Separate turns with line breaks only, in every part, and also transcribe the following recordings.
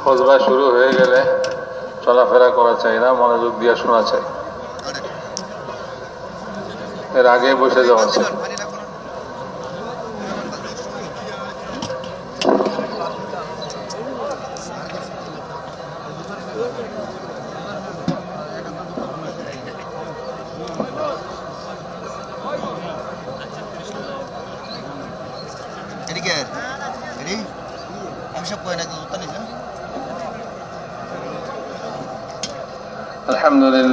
খোঁজবা শুরু হয়ে গেলে চলাফেরা করা চাই না মনোযোগ দিয়ে শোনা চাই। এর আগে বসে যাওয়া চাই।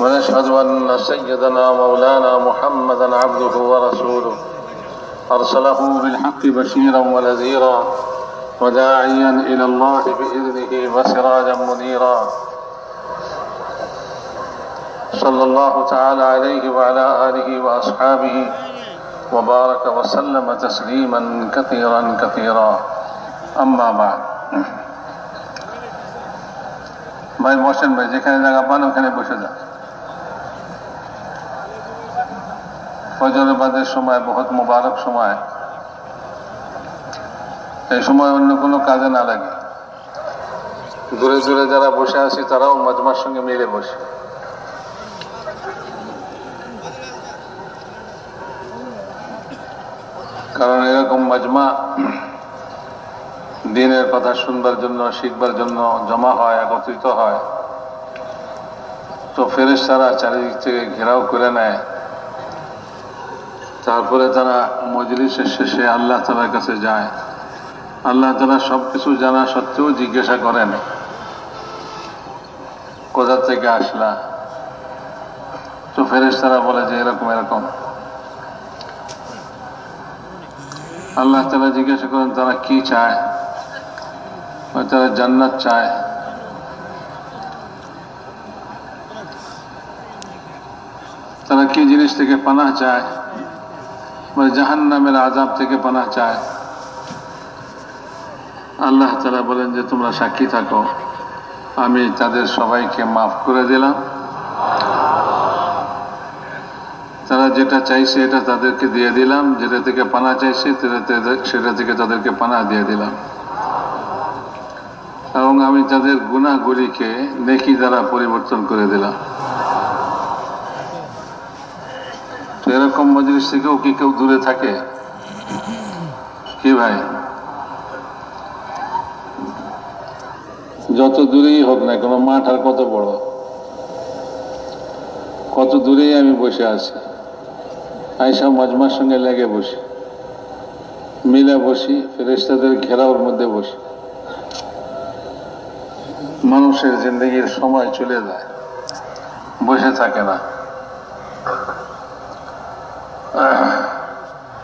ونشهد أن سيدنا مولانا محمدا عبده ورسوله أرسله بالحق بشيرا ونذيرا وداعيا إلى الله بإذنه وسراجا منيرا صلى الله تعالى عليه وعلى آله وأصحابه وبارك وسلم تسليما كثيرا كثيرا أما بعد ভাই বসেন ভাই যেখানে জায়গা পান ওখানে বসে যান ফজরবাদের সময়, বহুত মোবারক সময়। এই সময় অন্য কোনো কাজে না লাগে। দূরে দূরে যারা বসে আছি, তারাও মজমার সঙ্গে মিলে বসে। কারণ এরকম মজমা দিনের কথা শুনবার জন্য, শিখবার জন্য জমা হয়, একত্রিত হয়। তো ফেরেস তারা চারিদিক থেকে ঘেরাও করে নেয়। তারপরে তারা মজলিসের শেষে আল্লাহ তালার কাছে যায়, আল্লাহ তালা সব কিছু জানা সত্ত্বেও জিজ্ঞাসা করেন, কোথা থেকে আসলা? তো ফেরেস তারা বলে যে এরকম এরকম। আল্লাহ তালা জিজ্ঞাসা করেন, তারা কি চায়? তারা জান্নাত চায়? তারা কি জিনিস থেকে পানা চায়? মানে জাহান নামের আজাব থেকে পানা চায়। আল্লাহ তারা বলেন যে, তোমরা সাক্ষী থাকো। আমি তাদের সবাইকে মাফ করে দিলাম। তারা যেটা চাইছে এটা তাদেরকে দিয়ে দিলাম। যেটা থেকে পানা চাইছে সেটা থেকে তাদেরকে পানা দিয়ে দিলাম। এবং আমি তাদের গুণাগুলিকে নেকি দ্বারা পরিবর্তন করে দিলাম। এরকম মজলিস থেকেও কি কেউ দূরে থাকে? কি ভাই? যত দূরেই হোক না কোনো, মাঠ আর কত বড়? কত দূরেই আমি বসে আছি? আইসা মজমার সঙ্গে লেগে বসি। মিলে বসি ফেরেস্তাদের ঘেরাওর মধ্যে বসি। মানুষের জিন্দগির সময় চলে যায়। বসে থাকে না।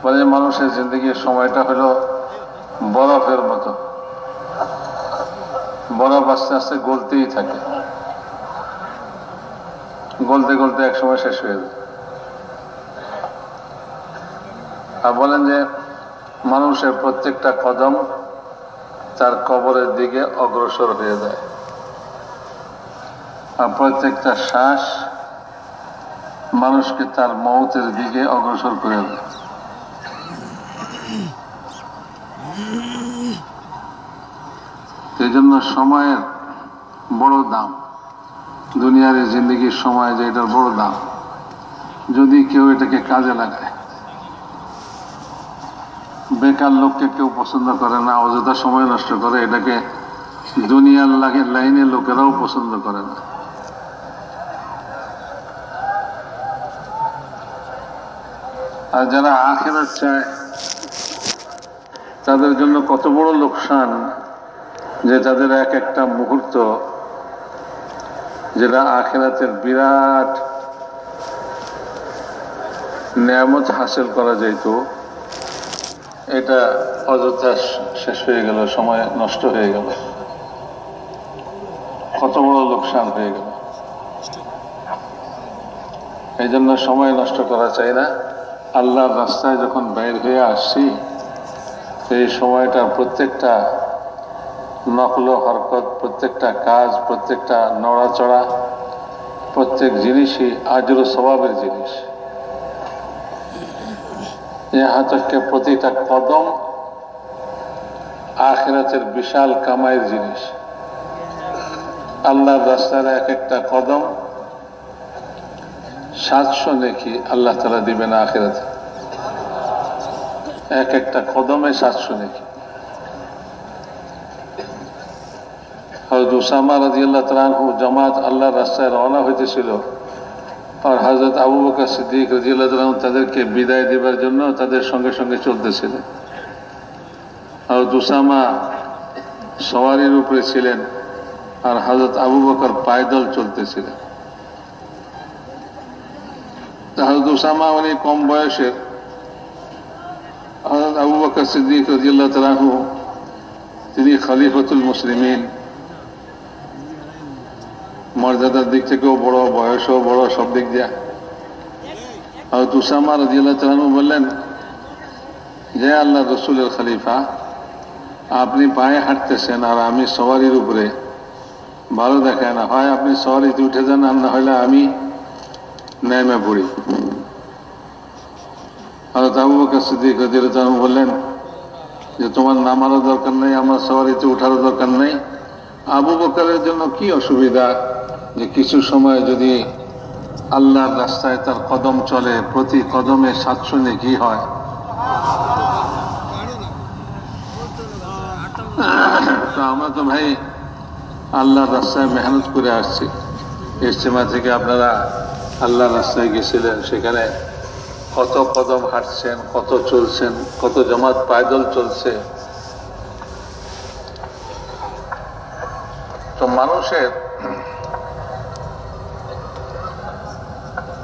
বলে মানুষের জিন্দগির সময়টা হলো বরফের মতো। বরফ আস্তে আস্তে গলতেই থাকে। গলতে গলতে এক সময় শেষ হয়ে যায়। আর বলেন যে, মানুষের প্রত্যেকটা কদম তার কবরের দিকে অগ্রসর হয়ে যায়। আর প্রত্যেকটা শ্বাস মানুষকে তার মৌতের দিকে অগ্রসর করে দেয়। এই জন্য সময়ের বড় দাম। দুনিয়ার এই জিন্দগির সময় যে এটার বড় দাম। যদি কেউ এটাকে কাজে লাগায়। বেকার লোককে কেউ পছন্দ করে না, অযথা সময় নষ্ট করে, এটাকে দুনিয়ার লাগে লাইনে লোকেরাও পছন্দ করে না। আর যারা আখেরাত চায়, তাদের জন্য কত বড় লোকসান। যে তাদের এক একটা মুহূর্ত যেটা আখেরাতের বিরাট নিয়ামত হাসিল করা যেত এটা অযথা শেষ হয়ে গেল, সময় নষ্ট হয়ে গেল। কত বড় লোকসান হয়ে গেল। এই জন্য সময় নষ্ট করা চাই না। আল্লাহর রাস্তায় যখন বের হয়ে আসছি, সেই সময়টা প্রত্যেকটা নকল, হরকত, প্রত্যেকটা কাজ, প্রত্যেকটা নড়াচড়া, প্রত্যেক জিনিসই আজর স্বভাবের জিনিস। ইহাতকে প্রতিটা কদম আখেরাতের বিশাল কামাইয়ের জিনিস। আল্লাহর রাস্তার এক একটা কদম সাতশো নেকি আল্লাহ তালা দিবেন আখেরাতে। এক একটা কদমে সাতশো নেকি। উসামা রাজি আল্লাহ জামাত আল্লাহর রাস্তায় রওনা হইতেছিল। আর হজরত আবু বকর সিদ্দিক রাজি আল্লাহ তালু তাদেরকে বিদায় দেবার জন্য তাদের সঙ্গে সঙ্গে চলতেছিলেন আর উসামা সওয়ারির উপরে ছিলেন আর হজরত আবু বকর পায়দল চলতেছিলেন হজরত উসামা উনি কম বয়সের। হজরত আবু বকর সিদ্দিক রাজিয়াল্লাহ তালাহু তিনি খলিফতুল মুসলিমিন। মর্যাদার দিক থেকেও বড়, বয়সও বড়, সব দিক দিয়া। হজরত উসামা রাজিয়াল্লাহ তালাহু বললেন যে আল্লাহ রসুলের খলিফা, আপনি পায়ে হাঁটতেছেন আর আমি সওয়ারির উপরে। ভালো দেখায় না, হয় আপনি সওয়ারিতে উঠে যান, আর না হলে আমি নেমে পড়ি। হয়তো আবু বকর সিদ্দিক রাদিয়াল্লাহু বললেন, যে তোমার নামারও দরকার নেই, আমার সওয়ারিতে উঠারও দরকার নেই। আবু বকরের জন্য কি অসুবিধা? যে কিছু সময় যদি আল্লাহর রাস্তায় তার কদম চলে, প্রতি কদমে সাতশো কি হয়। তো আমরা তো ভাই আল্লাহর রাস্তায় মেহনত করে আসছি। ইজতেমা থেকে আপনারা আল্লাহর রাস্তায় গেছিলেন, সেখানে কত কদম হাঁটছেন, কত চলছেন, কত জমাত পায়দল চলছে। তো মানুষের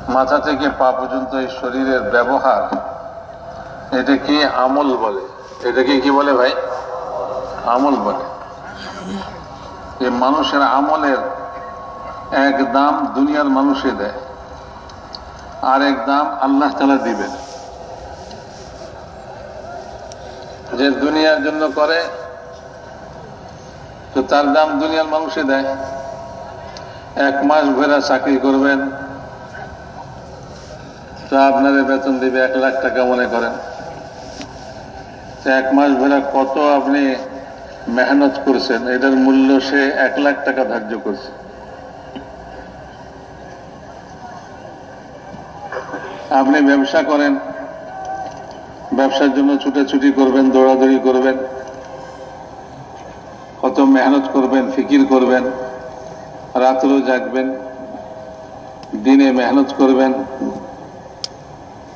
মাথা থেকে পা পর্যন্ত এই শরীরের ব্যবহার, এটাকে আমল বলে। এটাকে কি বলে ভাই? আমল বলে। এই মানুষের আমলের এক দাম দুনিয়ার মানুষে দেয়, আর এক দাম আল্লাহ তালা দিবেন। যে দুনিয়ার জন্য করে, তো তার দাম দুনিয়ার মানুষে দেয়। এক মাস ভেরা চাকরি করবেন তো আপনাদের বেতন দিবে এক লাখ টাকা মনে করেন। এক মাস ধরে কত আপনি মেহনত করছেন? এটার মূল্য সে এক লাখ টাকা ধার্য করছে। আপনি ব্যবসা করেন, ব্যবসার জন্য ছুটাছুটি করবেন, দৌড়াদৌড়ি করবেন, কত মেহনত করবেন, ফিকির করবেন, রাত্রেও জাগবেন, দিনে মেহনত করবেন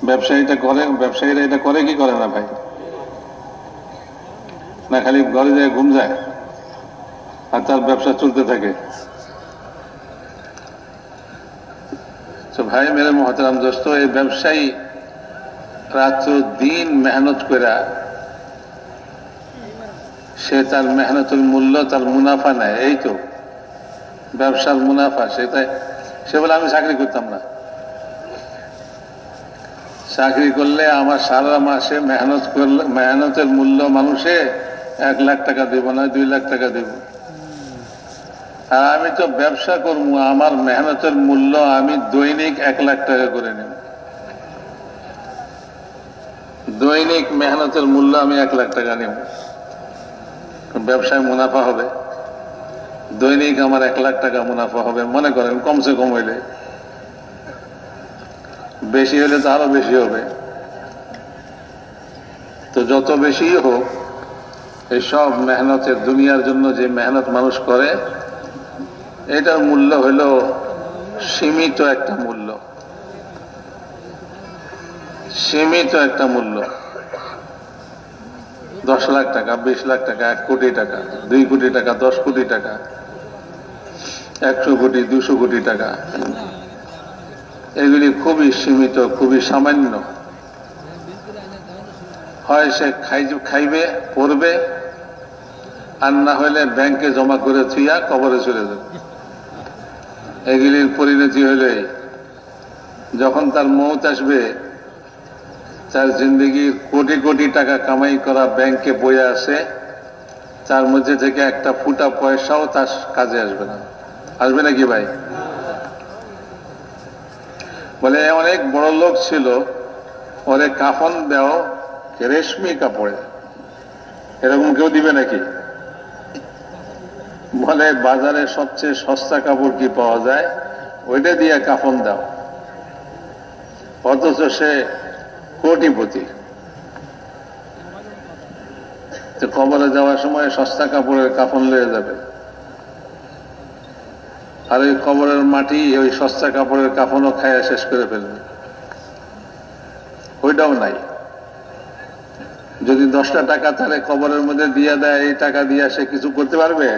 ব্যবসায়ীটা করে, ব্যবসায়ীরা এটা করে, কি করে না ভাই? না, খালি ঘরে যায়, ঘুম যায়? আর তার ব্যবসা চলতে থাকে। ভাই, মেরে মহতারাম দোস্ত, এই ব্যবসায়ী রাত্র দিন মেহনত করে সে তার মেহনতের মূল্য, তার মুনাফা নেয়। এই তো, ব্যবসার মুনাফা সেটাই সে বলে, আমি চাকরি করতাম না। চাকরি করলে আমার সারা মাসে মেহনত করলে, মেহনতের মূল্য মানুষে এক লাখ টাকা দেব না দুই লাখ টাকা দেব। আর আমি তো ব্যবসা করব, আমার মেহনতের মূল্য আমি দৈনিক এক লাখ টাকা করে নেব। দৈনিক মেহনতের মূল্য আমি এক লাখ টাকা নেব। ব্যবসায় মুনাফা হবে। দৈনিক আমার এক লাখ টাকা মুনাফা হবে, মনে করেন কমসে কম হইলে। বেশি হলে তো আরও বেশি হবে। তো যত বেশি হোক, এই সব মেহনতের দুনিয়ার জন্য যে মেহনত মানুষ করে, এটার মূল্য হইল সীমিত একটা মূল্য। সীমিত একটা মূল্য। দশ লাখ টাকা, বিশ লাখ টাকা, এক কোটি টাকা, দুই কোটি টাকা, দশ কোটি টাকা, একশো কোটি, দুশো কোটি টাকা। এগুলি খুবই সীমিত, খুবই সামান্য। হয় সে খাইবে, পড়বে, আর না হলে ব্যাংকে জমা করে থুইয়া কবরে চলে যাবে। এগুলির পরিণতি হলে যখন তার মৌত আসবে, তার জিন্দগির কোটি কোটি টাকা কামাই করা ব্যাংকে বয়ে আছে তার মধ্যে থেকে একটা ফুটা পয়সাও তার কাজে আসবে না। আসবে নাকি ভাই? বলে অনেক বড় লোক ছিল। ওরে কাফন দেও রেশমি কাপড়ে। এরকম কেউ দিবে নাকি? বলে, বাজারে সবচেয়ে সস্তা কাপড় কি পাওয়া যায়? ওইটা দিয়ে কাফন দাও। অথচ সে কোটিপতি। কবরে যাওয়ার সময় সস্তা কাপড়ের কাফন লয়ে যাবে। আর ওই কবরের মাটি, ওই সস্তা কাপড়ের কাফনও খায়া শেষ করে ফেলবে। ওইটাও নাই। যদি দশটা টাকা তাহলে কবরের মধ্যে দিয়ে দেয়, এই টাকা দিয়ে সে কিছু করতে পারবে?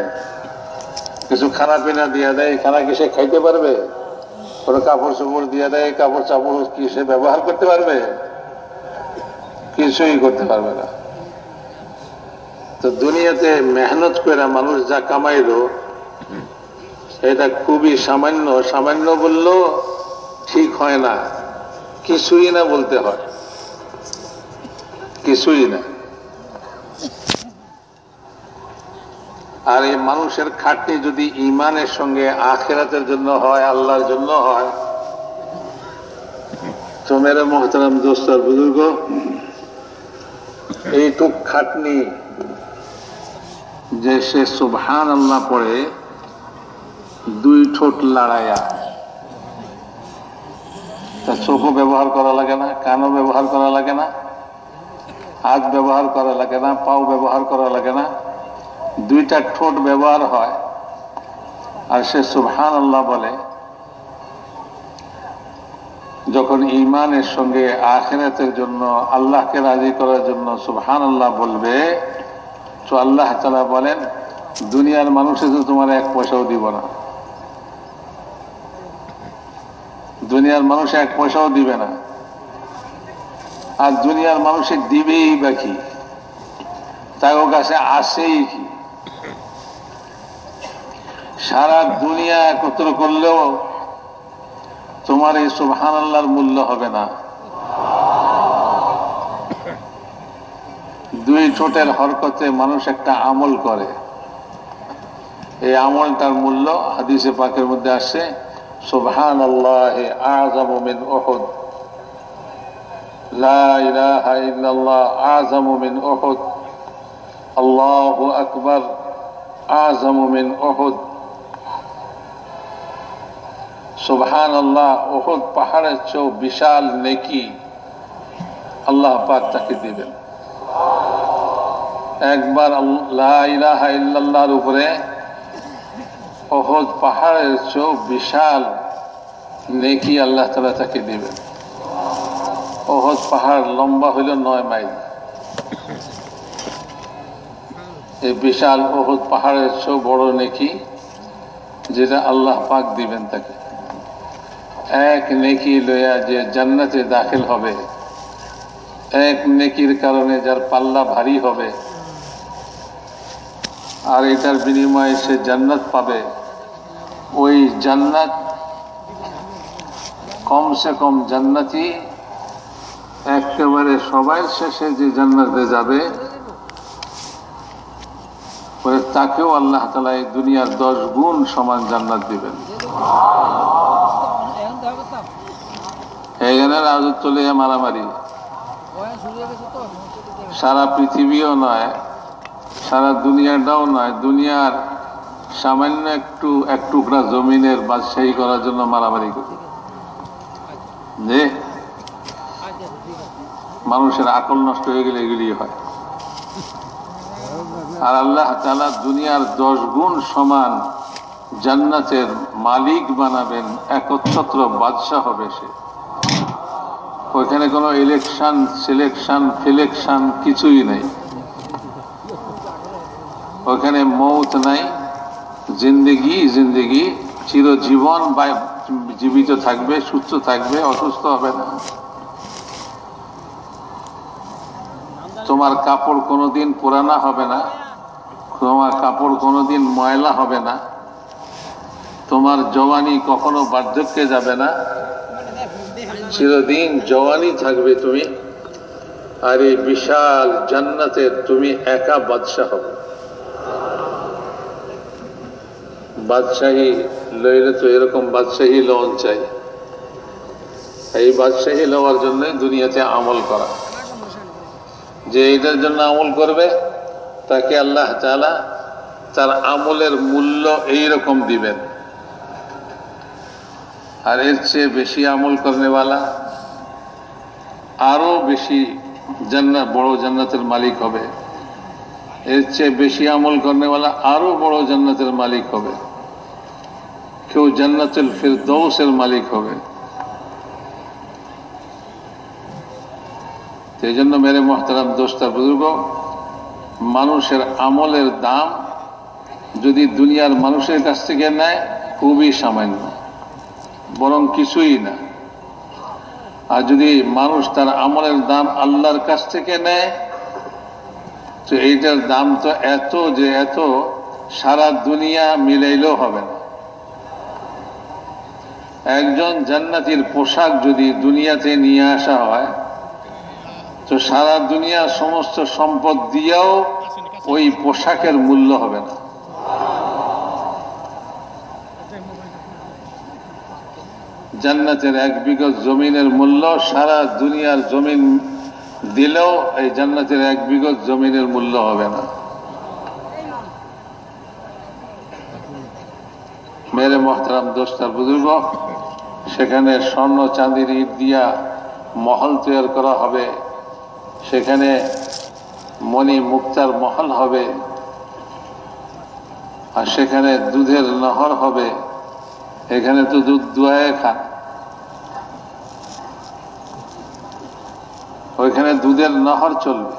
কিছু খানা পিনা দিয়ে দেয় খানা কি সে খাইতে পারবে? কোনো কাপড় চোপড় দিয়ে দেয় কাপড় চাপড় কি সে ব্যবহার করতে পারবে? কিছুই করতে পারবে না। তো দুনিয়াতে মেহনত করে মানুষ যা কামাইলো এটা খুবই সামান্য সামান্য বললেও ঠিক হয় না। কিছুই না বলতে হয়। কিছুই না। আর এই মানুষের খাটনি যদি ইমানের সঙ্গে আখেরাতের জন্য হয়, আল্লাহর জন্য হয়, তো মেরে মোহতারাম দোস্ত আর বুজুর্গ, এইটুক খাটনি যে সে সুবহান আল্লাহ পড়ে দুই ঠোঁট লড়াইয়া তার চোখও ব্যবহার করা লাগে না, কানও ব্যবহার করা লাগে না, হাত ব্যবহার করা লাগে না, পাও ব্যবহার করা লাগে না। দুইটা ঠোঁট ব্যবহার হয়। আর সে সুবহান আল্লাহ বলে, যখন ইমানের সঙ্গে আখেরাতের জন্য, আল্লাহকে রাজি করার জন্য সুবহান আল্লাহ বলবে, তো আল্লাহ তালা বলেন, দুনিয়ার মানুষে তো তোমার এক পয়সাও দিব না। দুনিয়ার মানুষ এক পয়সাও দিবে না। আর দুনিয়ার মানুষে দিবেই বা কি? ও কাছে আসেই কি? সারা দুনিয়া একত্র করলেও তোমার এই সুবহান আল্লাহর মূল্য হবে না। দুই ঠোঁটের হরকতে মানুষ একটা আমল করে। এই আমলটার মূল্য হাদিসে পাকের মধ্যে আসছে। সুবহান আল্লাহ আজম মিন ওহদ لا إله إلا الله أعظم من أحد الله أكبر أعظم من أحد সুবহান আল্লাহ ওহদ পাহাড়ের চেয়েও বিশাল নেকি আল্লাহ পাক তাকে দিবেন একবার লা ইলাহা ইল্লাল্লাহর উপরে ওহদ পাহাড়ের চেয়েও বিশাল। নেকি আল্লাহ তালা তাকে দিবেন। ওহদ পাহাড় লম্বা হইল নয় মাইল। এই বিশাল ওহদ পাহাড়ের চেয়েও বড় নেকি, যেটা আল্লাহ পাক দিবেন তাকে। এক নেকি লইয়া যে জান্নাতে দাখিল হবে, এক নেকির কারণে যার পাল্লা ভারী হবে আর এটার বিনিময়ে সে জান্নাত পাবে। ওই জান্নাত কমসে কম জান্নাতি একেবারে সবাই শেষে যে জান্নাতে যাবে তাকেও আল্লাহ তালা এই দুনিয়ার দশ গুণ সমান জান্নাত দিবেন। এখানে রাজত্ব লইয়া মারামারি। সারা পৃথিবীও নয় সারা দুনিয়াটাও নয়, দুনিয়ার সামান্য একটু, এক টুকরা জমিনের বাদশাহী করার জন্য মারামারি করি। যে মানুষের আকল নষ্ট হয়ে গেলে এগুলি হয়। আর আল্লাহ তালা দুনিয়ার দশ গুণ সমান জান্নাতের মালিক বানাবেন, একচ্ছত্র বাদশাহ হবে সে। ওইখানে কোনো ইলেকশন সিলেকশন ফিলেকশন কিছুই নেই। ওখানে মৌত নাই। জিন্দেগি জিন্দেগি। চিরজীবন বা জীবিত থাকবে, সুস্থ থাকবে, অসুস্থ হবে না। তোমার কাপড় কোনোদিন পুরানা হবে না। তোমার কাপড় কোনোদিন ময়লা হবে না। তোমার জওয়ানি কখনো বার্ধক্যে যাবে না। চিরদিন জওয়ানি থাকবে তুমি। আর এই বিশাল জান্নাতের তুমি একা বাদশাহ হবে। বাদশাহী লইলে তো এরকম বাদশাহী লন চাই। এই বাদশাহী লওয়ার জন্য দুনিয়াতে আমল করা। যে এটার জন্য আমল করবে, তাকে আল্লাহ তাআলা তার আমলের মূল্য এই রকম দিবেন। আর এর চেয়ে বেশি আমল করেনেওয়ালা আরও বেশি জান্নাত, বড় জান্নাতের মালিক হবে। এর চেয়ে বেশি আমল করেনেওয়ালা আরও বড় জান্নাতের মালিক হবে। কেউ জান্নাতুল ফিরদৌসের মালিক হবে। সেই জন্য মেরে মহতারাম দোস্তা বুজুর্গ, মানুষের আমলের দাম যদি দুনিয়ার মানুষের কাছ থেকে নেয়, খুবই সামান্য, বরং কিছুই না। আর যদি মানুষ তার আমলের দাম আল্লাহর কাছ থেকে নেয়, তো এইটার দাম তো এত যে এত সারা দুনিয়া মিলাইলেও হবে না। একজন জান্নাতির পোশাক যদি দুনিয়াতে নিয়ে আসা হয়, তো সারা দুনিয়ার সমস্ত সম্পদ দিয়েও ওই পোশাকের মূল্য হবে না। জান্নাতের এক বিগত জমিনের মূল্য সারা দুনিয়ার জমিন দিলেও এই জান্নাতের এক বিগত জমিনের মূল্য হবে না। মেরে মহতারাম দোস্তার বুজুর্গ সেখানে স্বর্ণ চাঁদির ইট দিয়া মহল তৈরি করা হবে। সেখানে মণি মুক্তার মহল হবে। আর সেখানে দুধের নহর হবে। এখানে তো দুধ দুয়ায় খান। ওইখানে দুধের নহর চলবে।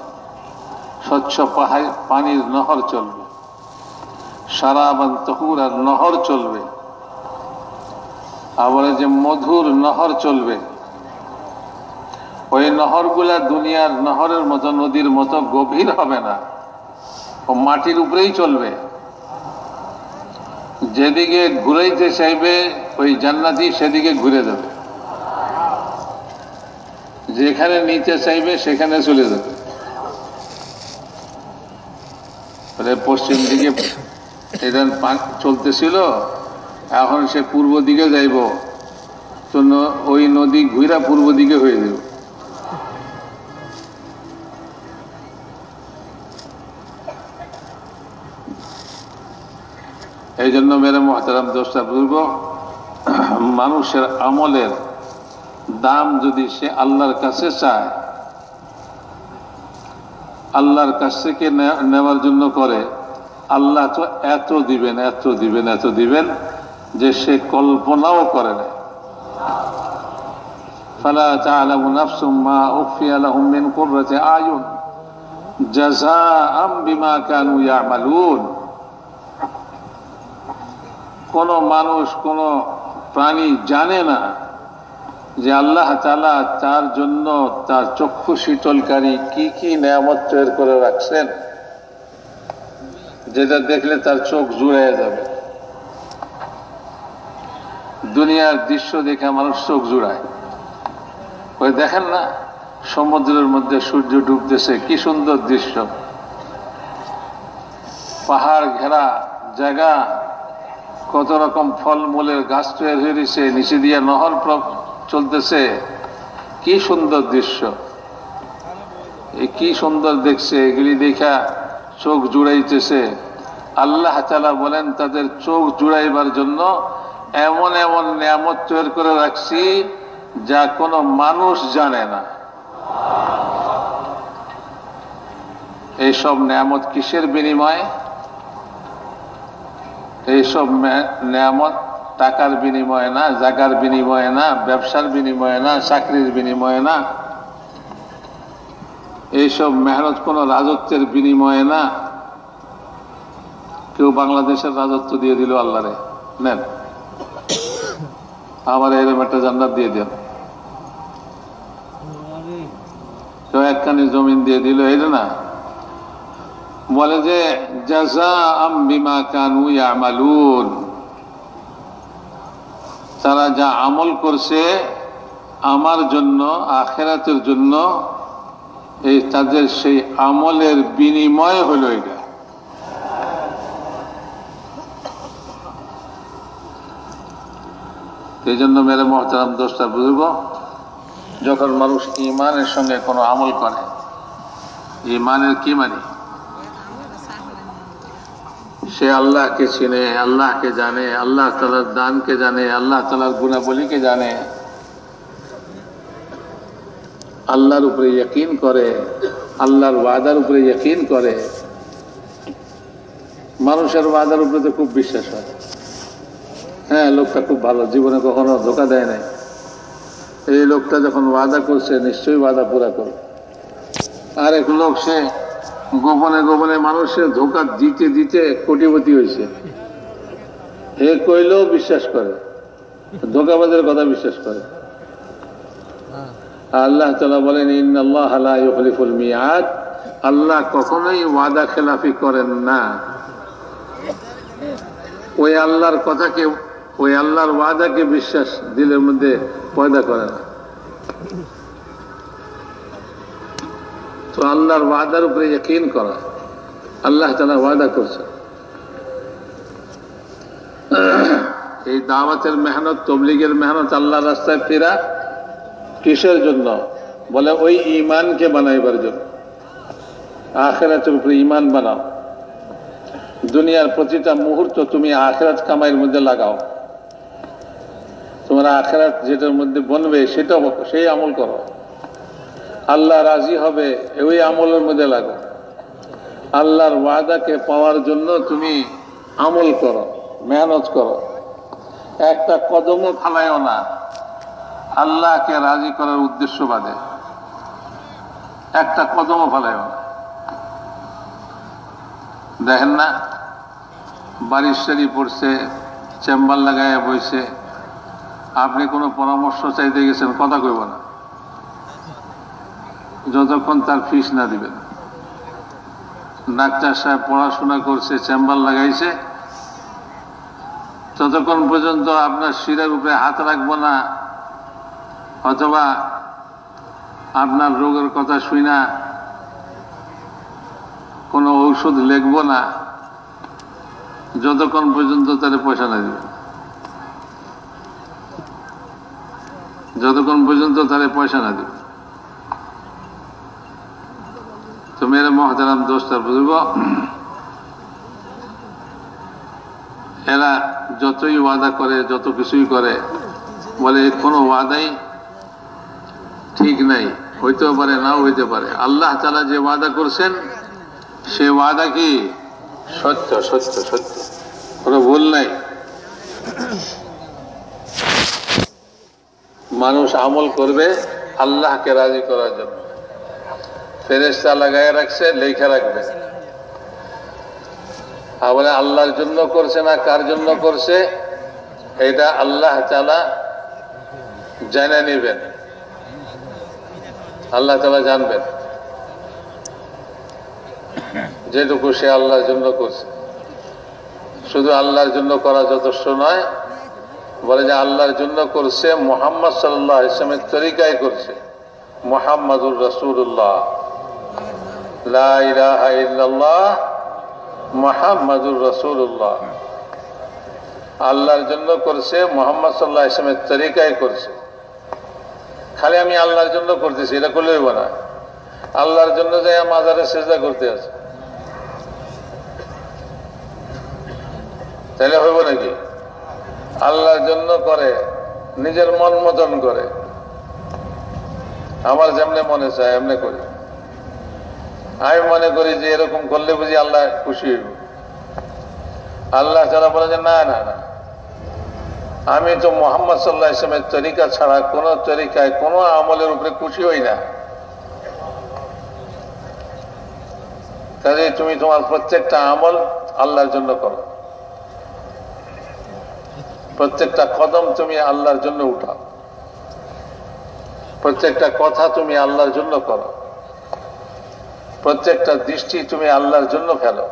স্বচ্ছ পাহাড় পানির নহর চলবে। সারাবান তহুর আর নহর চলবে। আবার যে মধুর নহর চলবে, ওই নহরগুলা দুনিয়ার নহরের মতো, নদীর মতো গভীর হবে না। ও মাটির উপরেই চলবে। যেদিকে ঘুরাইতে চাইবে, ওই জান্নাতি সেদিকে ঘুরে যাবে। যেখানে নিতে চাইবে, সেখানে চলে যাবে। পশ্চিম দিকে এটা চলতেছিল এখন সে পূর্ব দিকে যাইব। ওই নদী ঘুরা পূর্ব দিকে হয়ে যাবে। এই জন্য মেরে মহতারাম দোষটা বুঝব মানুষের আমলের দাম যদি সে আল্লাহর কাছে চায়, আল্লাহর কাছ থেকে নেওয়ার জন্য করে, আল্লাহ তো এত দিবেন এত দিবেন এত দিবেন। যে সে কল্পনাও করে না فلا تعلم نفس ما أخفي لهم من قرة أعين جزاء بما كانوا يعملون কোন মানুষ কোন প্রাণী জানে না যে আল্লাহ তালা তার জন্য তার চক্ষু শীতলকারী কি কি নিয়ামত তৈরি করে রাখছেন যেটা দেখলে তার চোখ জুড়ে যাবে দুনিয়ার দৃশ্য দেখে মানুষ চোখ জুড়ায়। ওই দেখেন না, সমুদ্রের মধ্যে সূর্য ডুবতেছে, কি সুন্দর দৃশ্য। পাহাড় ঘেরা জায়গা, কত রকম ফলমূলের গাছ তৈরি হয়েছে, নিচে দিয়ে নহর চলতেছে, কি সুন্দর দৃশ্য। কি সুন্দর দেখছে, এগুলি দেখা চোখ জুড়াইতেছে। আল্লাহ তালা বলেন, তাদের চোখ জুড়াইবার জন্য এমন এমন নিয়ামত তৈরি করে রাখছি যা কোনো মানুষ জানে না। এইসব নিয়ামত কিসের বিনিময়ে? এইসব নিয়ামত টাকার বিনিময়ে না, জাগার বিনিময়ে না, ব্যবসার বিনিময়ে না, চাকরির বিনিময়ে না। এইসব মেহনত কোনো রাজত্বের বিনিময়ে না। কেউ বাংলাদেশের রাজত্ব দিয়ে দিল আল্লাহরে। নেন। আমার এরকম একটা জান্নাত দিয়ে দেন কেউ একখানি জমিন দিয়ে দিল এটা না? বলে যে জাজা আম বিমা কানু ইয়ামালুন। তারা যা আমল করছে আমার জন্য, আখেরাতের জন্য, এই তাদের সেই আমলের বিনিময় হলো এটা। এই জন্য মেরে মহতারাম দোষটা বুঝব? যখন মানুষ ইমানের সঙ্গে কোনো আমল করে, ইমানের কি মানে? সে আল্লাহকে চিনে, আল্লাহকে জানে, আল্লাহ তালার দানকে জানে, আল্লাহ তালার গুণাবলীকে জানে, আল্লাহর উপরে ইয়কিন করে, আল্লাহর ওয়াদার উপরে ইয়কিন করে, মানুষের ওয়াদার উপরে তো খুব বিশ্বাস হয়। হ্যাঁ লোকটা খুব ভালো। জীবনে কখনো ধোকা দেয় নাই। এই লোকটা যখন ওয়াদা করছে, নিশ্চয়ই ওয়াদা পুরা করবে। আর এক লোক, সে গোপনে গোপনে মানুষের ধোকা দিতে দিতে কোটিপতি হয়েছে। এ কইলেও বিশ্বাস করে। ধোকাবাজের কথা বিশ্বাস করে। আল্লাহ তালা বলেন ইন্নআল্লাহ লা ইউখলিফুল মিয়াদ। আল্লাহ কখনোই ওয়াদা খেলাফি করেন না। ওই আল্লাহর কথাকে ওই আল্লাহর ওয়াদাকে বিশ্বাস দিলের মধ্যে পয়দা করে না। তো আল্লাহর ওয়াদার উপরে ইয়কিন করা। আল্লাহ তালা ওয়াদা করছে এই দাওয়াতের মেহনত, তবলিগের মেহনত আল্লাহ রাস্তায় ফেরা কিসের জন্য? বলে ওই ইমানকে বানাইবার জন্য। আখেরাতের উপরে ইমান বানাও। দুনিয়ার প্রতিটা মুহূর্ত তুমি আখেরাত কামাইয়ের মধ্যে লাগাও। তোমার আখেরাত যেটার মধ্যে বনবে সেটা সেই আমল করো। আল্লাহ রাজি হবে, ওই আমলের মধ্যে লাগো। আল্লাহর ওয়াদাকে পাওয়ার জন্য তুমি আমল করো, মেহনত করো। একটা কদমও ফালাইও না। আল্লাহকে রাজি করার উদ্দেশ্য বাদে। একটা কদমও ফালাইও না। দেখেন না বারিশারি পড়ছে চেম্বার লাগাইয়া বইছে। আপনি কোনো পরামর্শ চাইতে গেছেন, কথা কইব না। যতক্ষণ তার ফিস না দিবেন। ডাক্তার সাহেব পড়াশোনা করছে, চেম্বার লাগাইছে। ততক্ষণ পর্যন্ত আপনার শিরের উপরে হাত রাখব না, অথবা আপনার রোগের কথা শুই না, কোনো ঔষধ লিখব না, যতক্ষণ পর্যন্ত তাদের পয়সা না দিবে যতক্ষণ পর্যন্ত তাদের পয়সা না দিবে। তো মেরে মহতারাম দোষটা বুঝব এরা যতই ওয়াদা করে, যত কিছুই করে, বলে কোনো ওয়াদাই ঠিক নাই, হইতেও পারে, নাও হইতে পারে। আল্লাহ তালা যে ওয়াদা করছেন, সে ওয়াদা কি? সত্য সত্য সত্য। কোনো ভুল নাই। মানুষ আমল করবে আল্লাহকে রাজি করার জন্য। ফেরেস্তা লাগাই রাখছে, লেখা রাখবে। আবার আল্লাহর জন্য করছে না, কার জন্য করছে? এটা আল্লাহ তালা জানে নিবেন। আল্লাহ তালা জানবেন। যেটুকু সে আল্লাহর জন্য করছে। শুধু আল্লাহর জন্য করা যথেষ্ট নয় বলে যে আল্লাহর জন্য করছে, মোহাম্মদ সাল্লাহ ইসলামের তরিকায় করছে। মোহাম্মদুর রসুল্লাহ মোহাম্মদুর রসুল্লাহ আল্লাহর জন্য করছে, মোহাম্মদ সাল্লাহ ইসলামের তরিকায় করছে। খালি আমি আল্লাহর জন্য করতেছি, এটা করলে হইব না। আল্লাহর জন্য যাই মাজারে সেজদা করতে আছে। তাহলে হইব নাকি? আল্লাহর জন্য করে, নিজের মন মতন করে। আমার যেমনে মনে চায়, এমনি করি। আমি মনে করি যে এরকম করলে বুঝি আল্লাহ খুশি হইব। আল্লাহ যারা বলে যে না না না। আমি তো মোহাম্মদ সাল্লাহ ইসলামের তরিকা ছাড়া কোন তরিকায়, কোন আমলের উপরে খুশি হই না। কাজে তুমি তোমার প্রত্যেকটা আমল আল্লাহর জন্য করো। প্রত্যেকটা কদম তুমি আল্লাহর জন্য উঠাও। প্রত্যেকটা কথা তুমি আল্লাহর জন্য করো। প্রত্যেকটা দৃষ্টি তুমি আল্লাহর জন্য ফেলো।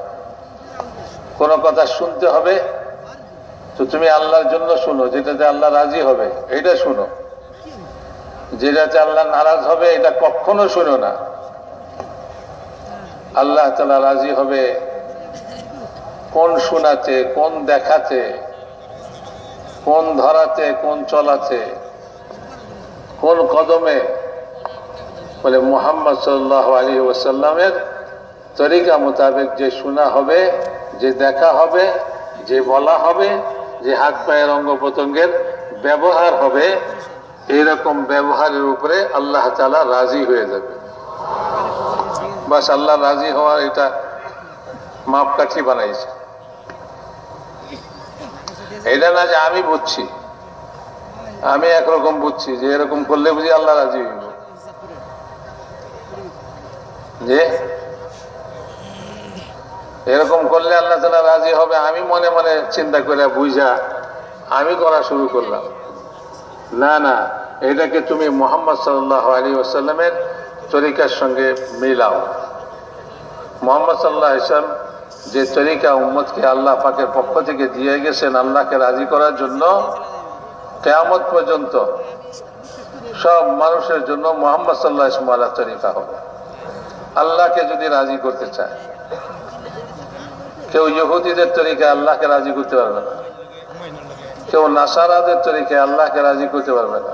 কোন কথা শুনতে হবে তো তুমি আল্লাহর জন্য শুনো, যেটাতে আল্লাহ রাজি হবে, এটা শুনো। যেটাতে আল্লাহ নারাজ হবে, এটা কখনো শুনো না। আল্লাহ তালা রাজি হবে কোন শোনাতে, কোন দেখাতে কোন ধরাতে, কোন চলাতে, কোন কদমে, বলে মোহাম্মদ সাল্লাহ আলী ওসাল্লামের তরিকা মোতাবেক যে শোনা হবে, যে দেখা হবে, যে বলা হবে, যে হাত পায়ের অঙ্গ প্রত্যঙ্গের ব্যবহার হবে এইরকম ব্যবহারের উপরে আল্লাহ তালা রাজি হয়ে যাবে। বাস আল্লাহ রাজি হওয়ার এটা মাপকাঠি বানাইছে। এটা না যে আমি বুঝছি। আমি একরকম বুঝছি যে এরকম করলে বুঝি আল্লাহ রাজি হইব। যে? এরকম করলে আল্লাহ তালা রাজি হবে, আমি মনে মনে চিন্তা করে বুঝা আমি করা শুরু করলাম। না না, এটাকে তুমি মোহাম্মদ সাল্লাহ আলী আসাল্লামের তরিকার সঙ্গে মিলাও। মোহাম্মদ সাল্লাহ ইসলাম যে তরিকা উম্মদকে আল্লাহ পাকের পক্ষ থেকে দিয়ে গেছেন আল্লাহকে রাজি করার জন্য, কেয়ামত পর্যন্ত সব মানুষের জন্য মোহাম্মদ সাল্লাহ ইসলাম আল্লাহ তরিকা হবে। আল্লাহকে যদি রাজি করতে চায়, কেউ ইহুদিদের তরিকায় আল্লাহকে রাজি করতে পারবে না। কেউ নাসারাদের তরিকায় আল্লাহকে রাজি করতে পারবে না।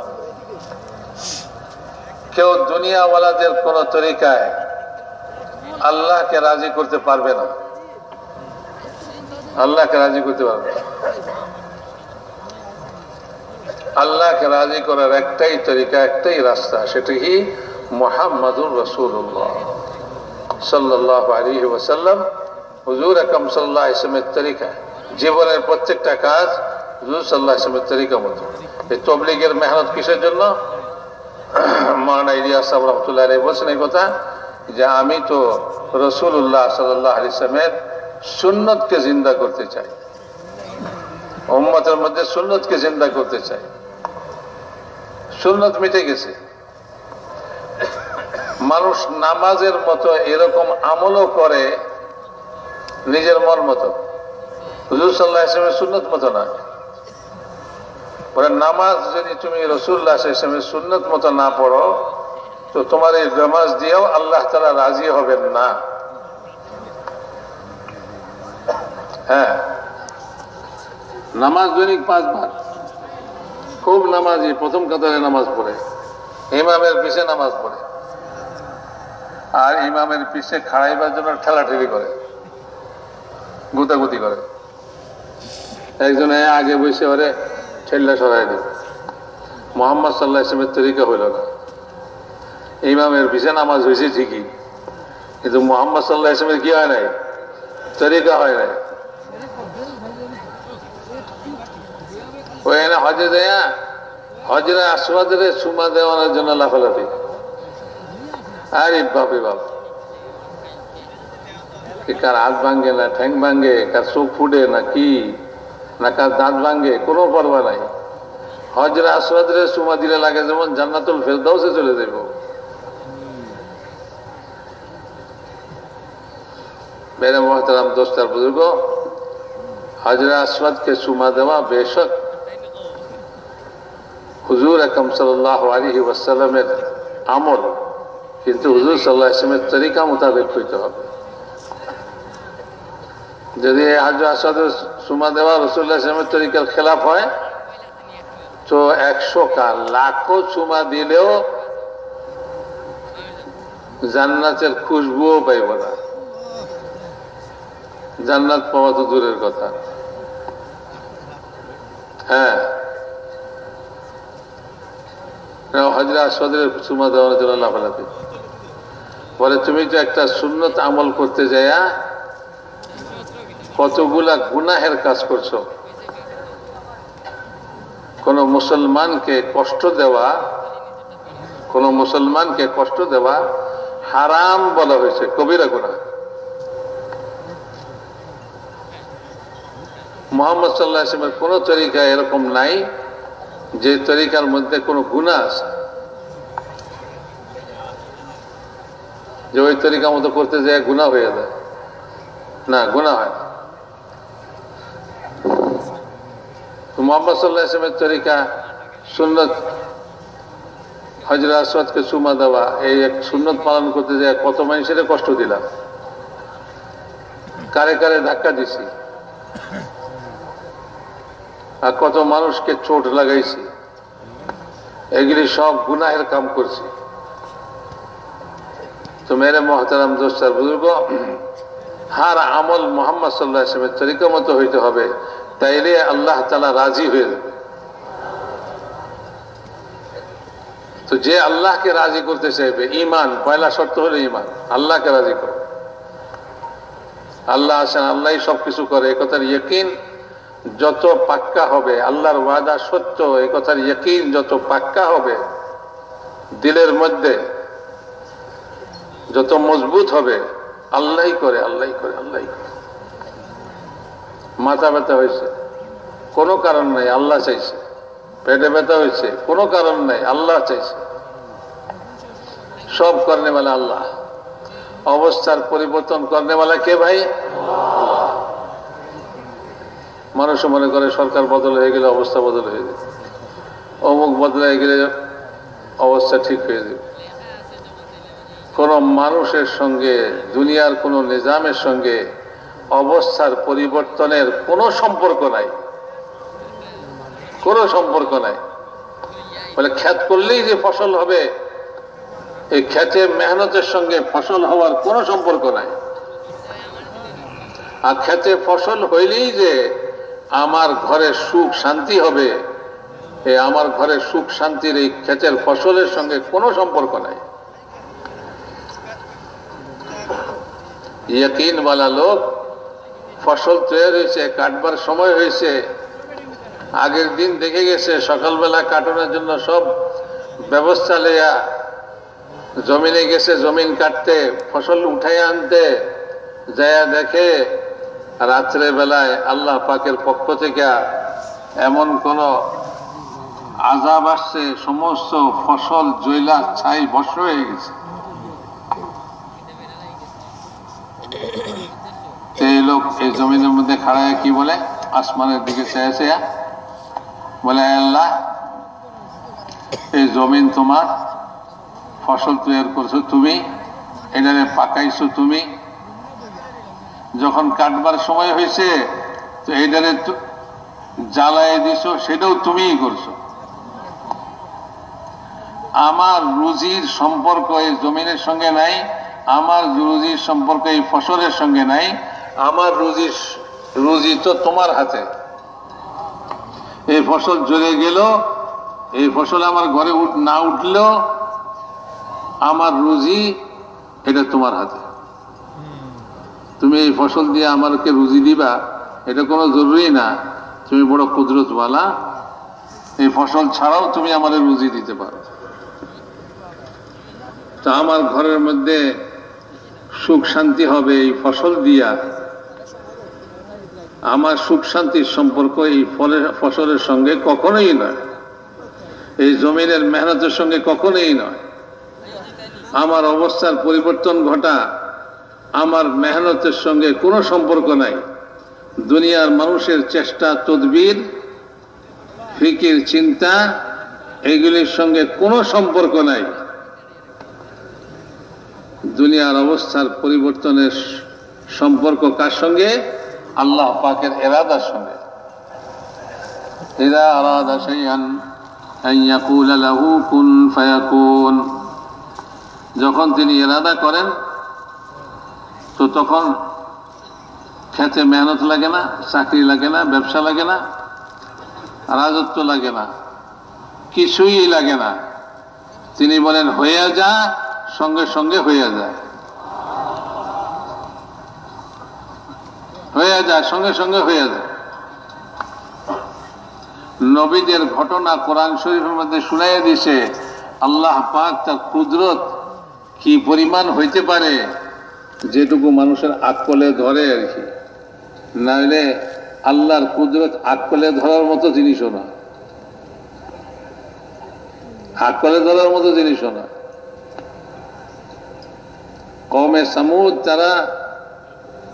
কেউ দুনিয়াওয়ালাদের কোন তরিকায় আল্লাহকে রাজি করতে পারবে না। আল্লাহকে রাজি করতে পারবে আল্লাহকে রাজি করার একটাই তরিকা, একটাই রাস্তা, সেটি কি? মোহাম্মদুর রসুল্লাহ সাল্লাহ আলী ওসাল্লাম হুজুর আকম সাল্লাহ ইসলামের তরিকা। জীবনের প্রত্যেকটা কাজ হুজুর সাল্লাহ ইসলামের তরিকা মতো। এই তবলিগের মেহনত কিসের জন্য? মানা ইলিয়াস রহমতুল্লাহ বলছেন এই কথা যে আমি তো রসুল্লাহ সাল্লাহ আলি ইসলামের সুন্নতকে জিন্দা করতে চাই। উম্মতের মধ্যে সুন্নতকে জিন্দা করতে চাই। সুন্নত মিটে গেছে। মানুষ নামাজের মতো এরকম আমলও করে নিজের মন মতো। হুজুর সাল্লাহ ইসলামের সুন্নত মতো না। নামাজ যদি তুমি রসুল্লাহ ইসলামের সুন্নত মতো না পড়ো, তো তোমার এই নামাজ দিয়েও আল্লাহ তারা রাজি হবেন না। হ্যাঁ। নামাজ দৈনিক পাঁচবার। খুব নামাজি, প্রথম কাতারে নামাজ পড়ে। ইমামের পিছে নামাজ পড়ে। আর ইমামের পিছে খাড়াইবার জন্য ঠেলাঠেলি করে। গুতাগুতি করে। একজনে আগে বসে ওরে ঠেল্লা সরাই দিল। মোহাম্মদ সাল্লাহ ইসলামের তরিকা হইল না। ইমামের পিছে নামাজ হয়েছে ঠিকই। কিন্তু মোহাম্মদ সাল্লাহ ইসলামের কি হয় নাই? তরিকা হয় নাই। ওই এনে হজে দেয়া, হজরে আসবাদের সুমা দেওয়ানোর জন্য লাফালাফি। আরে বাপে। বাপ কার হাত ভাঙ্গে না, ঠ্যাং ভাঙ্গে কার চোখ ফুটে না কি, না কার দাঁত ভাঙ্গে কোনো পর্বা নাই। হজরে আসবাদের সুমা দিলে লাগে যেমন জান্নাতুল ফেরদাউসে চলে যাইব। মেরে মহতারাম দোস্তার বুজুর্গ, হজরে আসবাদকে সুমা দেওয়া বেশক হুজুর আকম সাল্লাহ আলী ওয়াসাল্লামের আমল। কিন্তু হুজুর সাল্লাহ ইসলামের তরিকা মোতাবেক হইতে হবে। যদি হাজ আসাদের সুমা দেওয়া রসুল্লাহ ইসলামের তরিকার খেলাফ হয়, তো একশো কাল লাখো চুমা দিলেও জান্নাতের খুশবুও পাইব না। জান্নাত পাওয়া তো দূরের কথা। হ্যাঁ। হজরা আসদের চুমা দেওয়ার জন্য লাফালাফি বলে, তুমি তো একটা সুন্নত আমল করতে যায়া কতগুলা গুনাহের কাজ করছ। কোন মুসলমানকে কষ্ট দেওয়া, কোন মুসলমানকে কষ্ট দেওয়া হারাম বলা হয়েছে, কবিরা গুণা মোহাম্মদ সাল্লাহ কোন তরিকা এরকম নাই। যে তরিকার মধ্যে কোনো গুণা আছে, যে ওই তরিকা মতো করতে যায় গুণা হয়ে যায়। না গুণা হয় না। মোহাম্মদ সাল্লাহ ইসলামের তরিকা সুন্নত হজরত আসওয়াদকে চুমা দেওয়া, এই এক সুন্নত পালন করতে যায় কত মানুষের কষ্ট দিলাম। কারে কারে ধাক্কা দিছি। আর কত মানুষকে চোট লাগাইছি। এগুলি সব গুনাহের কাম করছি। তো মেরে মহতারাম দোস্তার বুজুর্গ, হার আমল মোহাম্মদ সাল্লাহ ইসলামের তরিকা মতো হইতে হবে, তাইলে আল্লাহ তালা রাজি হয়ে যাবে। তো যে আল্লাহকে রাজি করতে চাইবে ইমান পয়লা শর্ত হলো ইমান আল্লাহকে রাজি করো। আল্লাহ আছেন আল্লাহ সবকিছু করে এ কথার ইয়কিন যত পাক্কা হবে, আল্লাহর ওয়াদা সত্য, এ কথার ইয়কিন, যত পাক্কা হবে, দিলের মধ্যে যত মজবুত হবে আল্লাহ করে আল্লাহ করে আল্লাহ করে। মাথা ব্যথা হয়েছে। কোনো কারণ নাই, আল্লাহ চাইছে। পেটে ব্যথা হয়েছে, কোনো কারণ নাই, আল্লাহ চাইছে। সব করনেওয়ালা আল্লাহ। অবস্থার পরিবর্তন করনেওয়ালা কে ভাই? মানুষ মনে করে সরকার বদল হয়ে গেলে অবস্থা বদল হয়ে যাবে অমুক বদল হয়ে গেলে অবস্থা ঠিক হয়ে যাবে কোন মানুষের সঙ্গে, দুনিয়ার কোন নিজামের সঙ্গে অবস্থার পরিবর্তনের কোনো সম্পর্ক নাই। কোনো সম্পর্ক নাই। বলে খ্যাত করলেই যে ফসল হবে, এই খ্যাতে মেহনতের সঙ্গে ফসল হওয়ার কোনো সম্পর্ক নাই। আর খেতে ফসল হইলেই যে আমার ঘরে সুখ শান্তি হবে, এ আমার ঘরে সুখ শান্তির এই ক্ষেতের ফসলের সঙ্গে কোনো সম্পর্ক নাই। ইয়কিনওয়ালা লোক, ফসল তৈরি হয়েছে, কাটবার সময় হয়েছে। আগের দিন দেখে গেছে, সকালবেলা কাটানোর জন্য সব ব্যবস্থা লেয়া জমিনে গেছে, জমিন কাটতে, ফসল উঠাই আনতে যায়া দেখে রাত্রে বেলায় আল্লাহ পাকের পক্ষ থেকে এমন কোন আজাব আসছে, সমস্ত ফসল জৈলা ছাই বর্ষ হয়ে গেছে। এই লোক এই জমিনের মধ্যে খাড়ায় কি বলে? আসমানের দিকে চেয়ে চেয়ে বলে আল্লাহ, এই জমিন তোমার, ফসল তৈরি করছ তুমি, এটারে পাকাইছো তুমি যখন কাটবার সময় হয়েছে, তো এইটারে জ্বালায় দিছো, সেটাও তুমিই করছ। আমার রুজির সম্পর্ক এই জমিনের সঙ্গে নাই, আমার রুজির সম্পর্ক এই ফসলের সঙ্গে নাই, আমার রুজির রুজি তো তোমার হাতে। এই ফসল জ্বলে গেল, এই ফসল আমার ঘরে না উঠলেও আমার রুজি এটা তোমার হাতে। তুমি এই ফসল দিয়ে আমাকে রুজি দিবা, এটা কোনো জরুরি না। তুমি বড় কুদরতওয়ালা। এই ফসল ছাড়াও তুমি আমাদের রুজি দিতে পারো। তা আমার ঘরের মধ্যে সুখ শান্তি হবে এই ফসল দিয়া। আমার সুখ শান্তির সম্পর্ক এই ফলের, ফসলের সঙ্গে কখনোই নয়। এই জমিনের মেহনতের সঙ্গে কখনোই নয়। আমার অবস্থার পরিবর্তন ঘটা আমার মেহনতের সঙ্গে কোনো সম্পর্ক নাই। দুনিয়ার মানুষের চেষ্টা, তদবির, ফিকির, চিন্তা, এগুলির সঙ্গে কোনো সম্পর্ক নাই। দুনিয়ার অবস্থার পরিবর্তনের সম্পর্ক কার সঙ্গে? আল্লাহ পাকের এরাদার সঙ্গে। এরা আলাহু কুন ফায়াকুন। যখন তিনি এরাদা করেন তো তখন খেতে মেহনত লাগে না, চাকরি লাগে না, ব্যবসা লাগে না, রাজত্ব লাগে না, কিছুই লাগে না। তিনি বলেন হয়ে যা, সঙ্গে সঙ্গে হয়ে যায় হয়ে যায় সঙ্গে সঙ্গে হয়ে যায় নবীদের ঘটনা কোরআন শরীফের মধ্যে শুনাইয়া দিছে, আল্লাহ পাক তার কুদরত কি পরিমাণ হইতে পারে? যেটুকু মানুষের আকলে ধরে আর কি। নাহলে আল্লাহর কুদরত আকলে ধরার মতো জিনিসও না। আকলে ধরার মতো জিনিসও না। কমে সামুদ তারা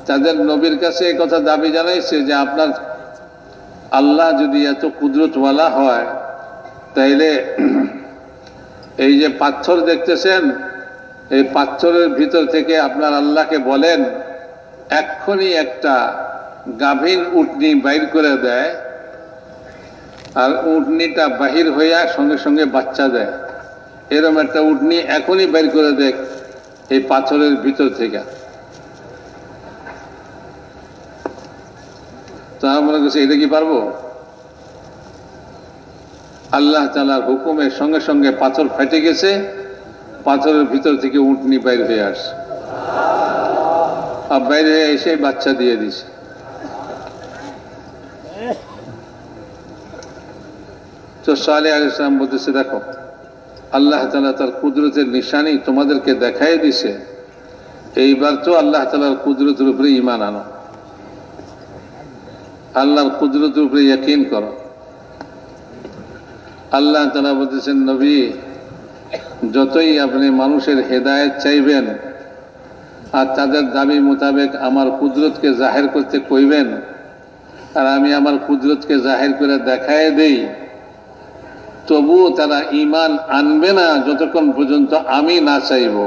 তাদের নবীর কাছে কথা দাবি জানাইছে যে আপনার আল্লাহ যদি এত কুদরতওয়ালা হয়, তাইলে এই যে পাথর দেখতেছেন এই পাথরের ভিতর থেকে আপনার আল্লাহকে বলেন, এক্ষুনি একটা গাভীন উটনি বাইর করে দেয় আর উটনিটা বাহির হইয়া সঙ্গে সঙ্গে বাচ্চা দেয়। এরম একটা উটনি এখনই বাইর করে দেখ এই পাথরের ভিতর থেকে। তারা মনে করছে, এটা কি পারব? আল্লাহ তালার হুকুমের সঙ্গে সঙ্গে পাথর ফেটে গেছে। পাথরের ভিতর থেকে উটনি বাইর হয়ে আসে আর বাইরে হয়ে এসে বাচ্চা দিয়ে দিছে। তো সালে আল ইসলাম বলতেছে, দেখো, আল্লাহ তালা তার কুদরতের নিশানি তোমাদেরকে দেখাই দিছে। এইবার তো আল্লাহ তালার কুদরতের উপরে ইমান আনো। আল্লাহর কুদরতের উপরে ইয়কিন করো। আল্লাহ তালা বলতেছেন, নবী যতই আপনি মানুষের হেদায়েত চাইবেন আর তাদের দাবি মোতাবেক আমার কুদরতকে জাহের করতে কইবেন আর আমি আমার কুদরতকে জাহের করে দেখায় দেই তবুও তারা ইমান আনবে না যতক্ষণ পর্যন্ত আমি না চাইব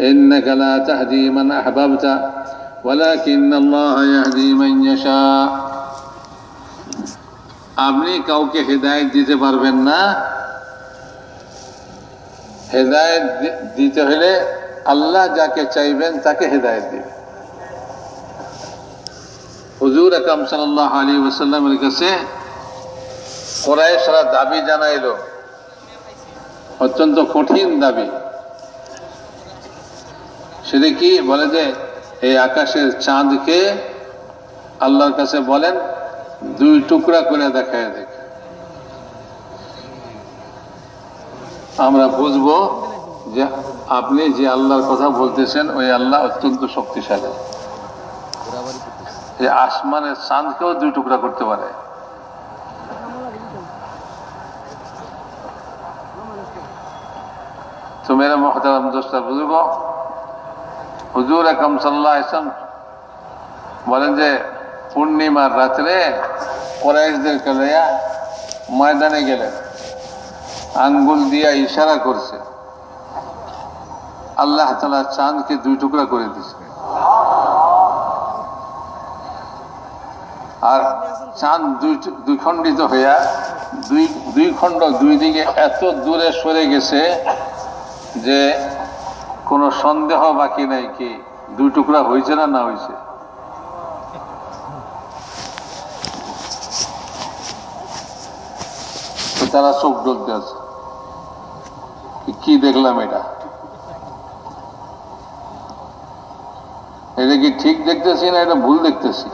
إنك لا تهدي من أحببت ولكن الله يهدي من يشاء আপনি কাউকে হেদায়েত দিতে পারবেন না। হেদায়েত দিতে হলে আল্লাহ যাকে চাইবেন তাকে হেদায়েত দিবে। হুজুর আকাম সাল্লাহ আলী ওসাল্লামের কাছে কোরাইশরা দাবি জানাইল। অত্যন্ত কঠিন দাবি। সেটা কি বলে যে, এই আকাশের চাঁদকে আল্লাহর কাছে বলেন দুই টুকরা করে দেখায় দেখ। আমরা বুঝব যে আপনি যে আল্লাহর কথা বলতেছেন, ওই আল্লাহ অত্যন্ত শক্তিশালী। যে আসমানের চাঁদকেও দুই টুকরা করতে পারে। তো মেরা মোহতারাম দোস্তার বুজুর্গ, হুজুর আকম সাল্লাহ বলেন যে পূর্ণিমার রাত্রে কোরাইশদেরকে লইয়া ময়দানে গেলেন। আঙ্গুল দিয়া ইশারা করছে। আল্লাহ তালা চাঁদকে দুই টুকরা করে দিছে আর চাঁদ দুই খণ্ডিত হইয়া দুই দুই খণ্ড দুই দিকে এত দূরে সরে গেছে যে কোনো সন্দেহ বাকি নাই কি দুই টুকরা হয়েছে না না হয়েছে তারা চোখ ডলতে আছে। কি- দেখলাম এটা? এটা কি ঠিক দেখতেছি না এটা ভুল দেখতেছি?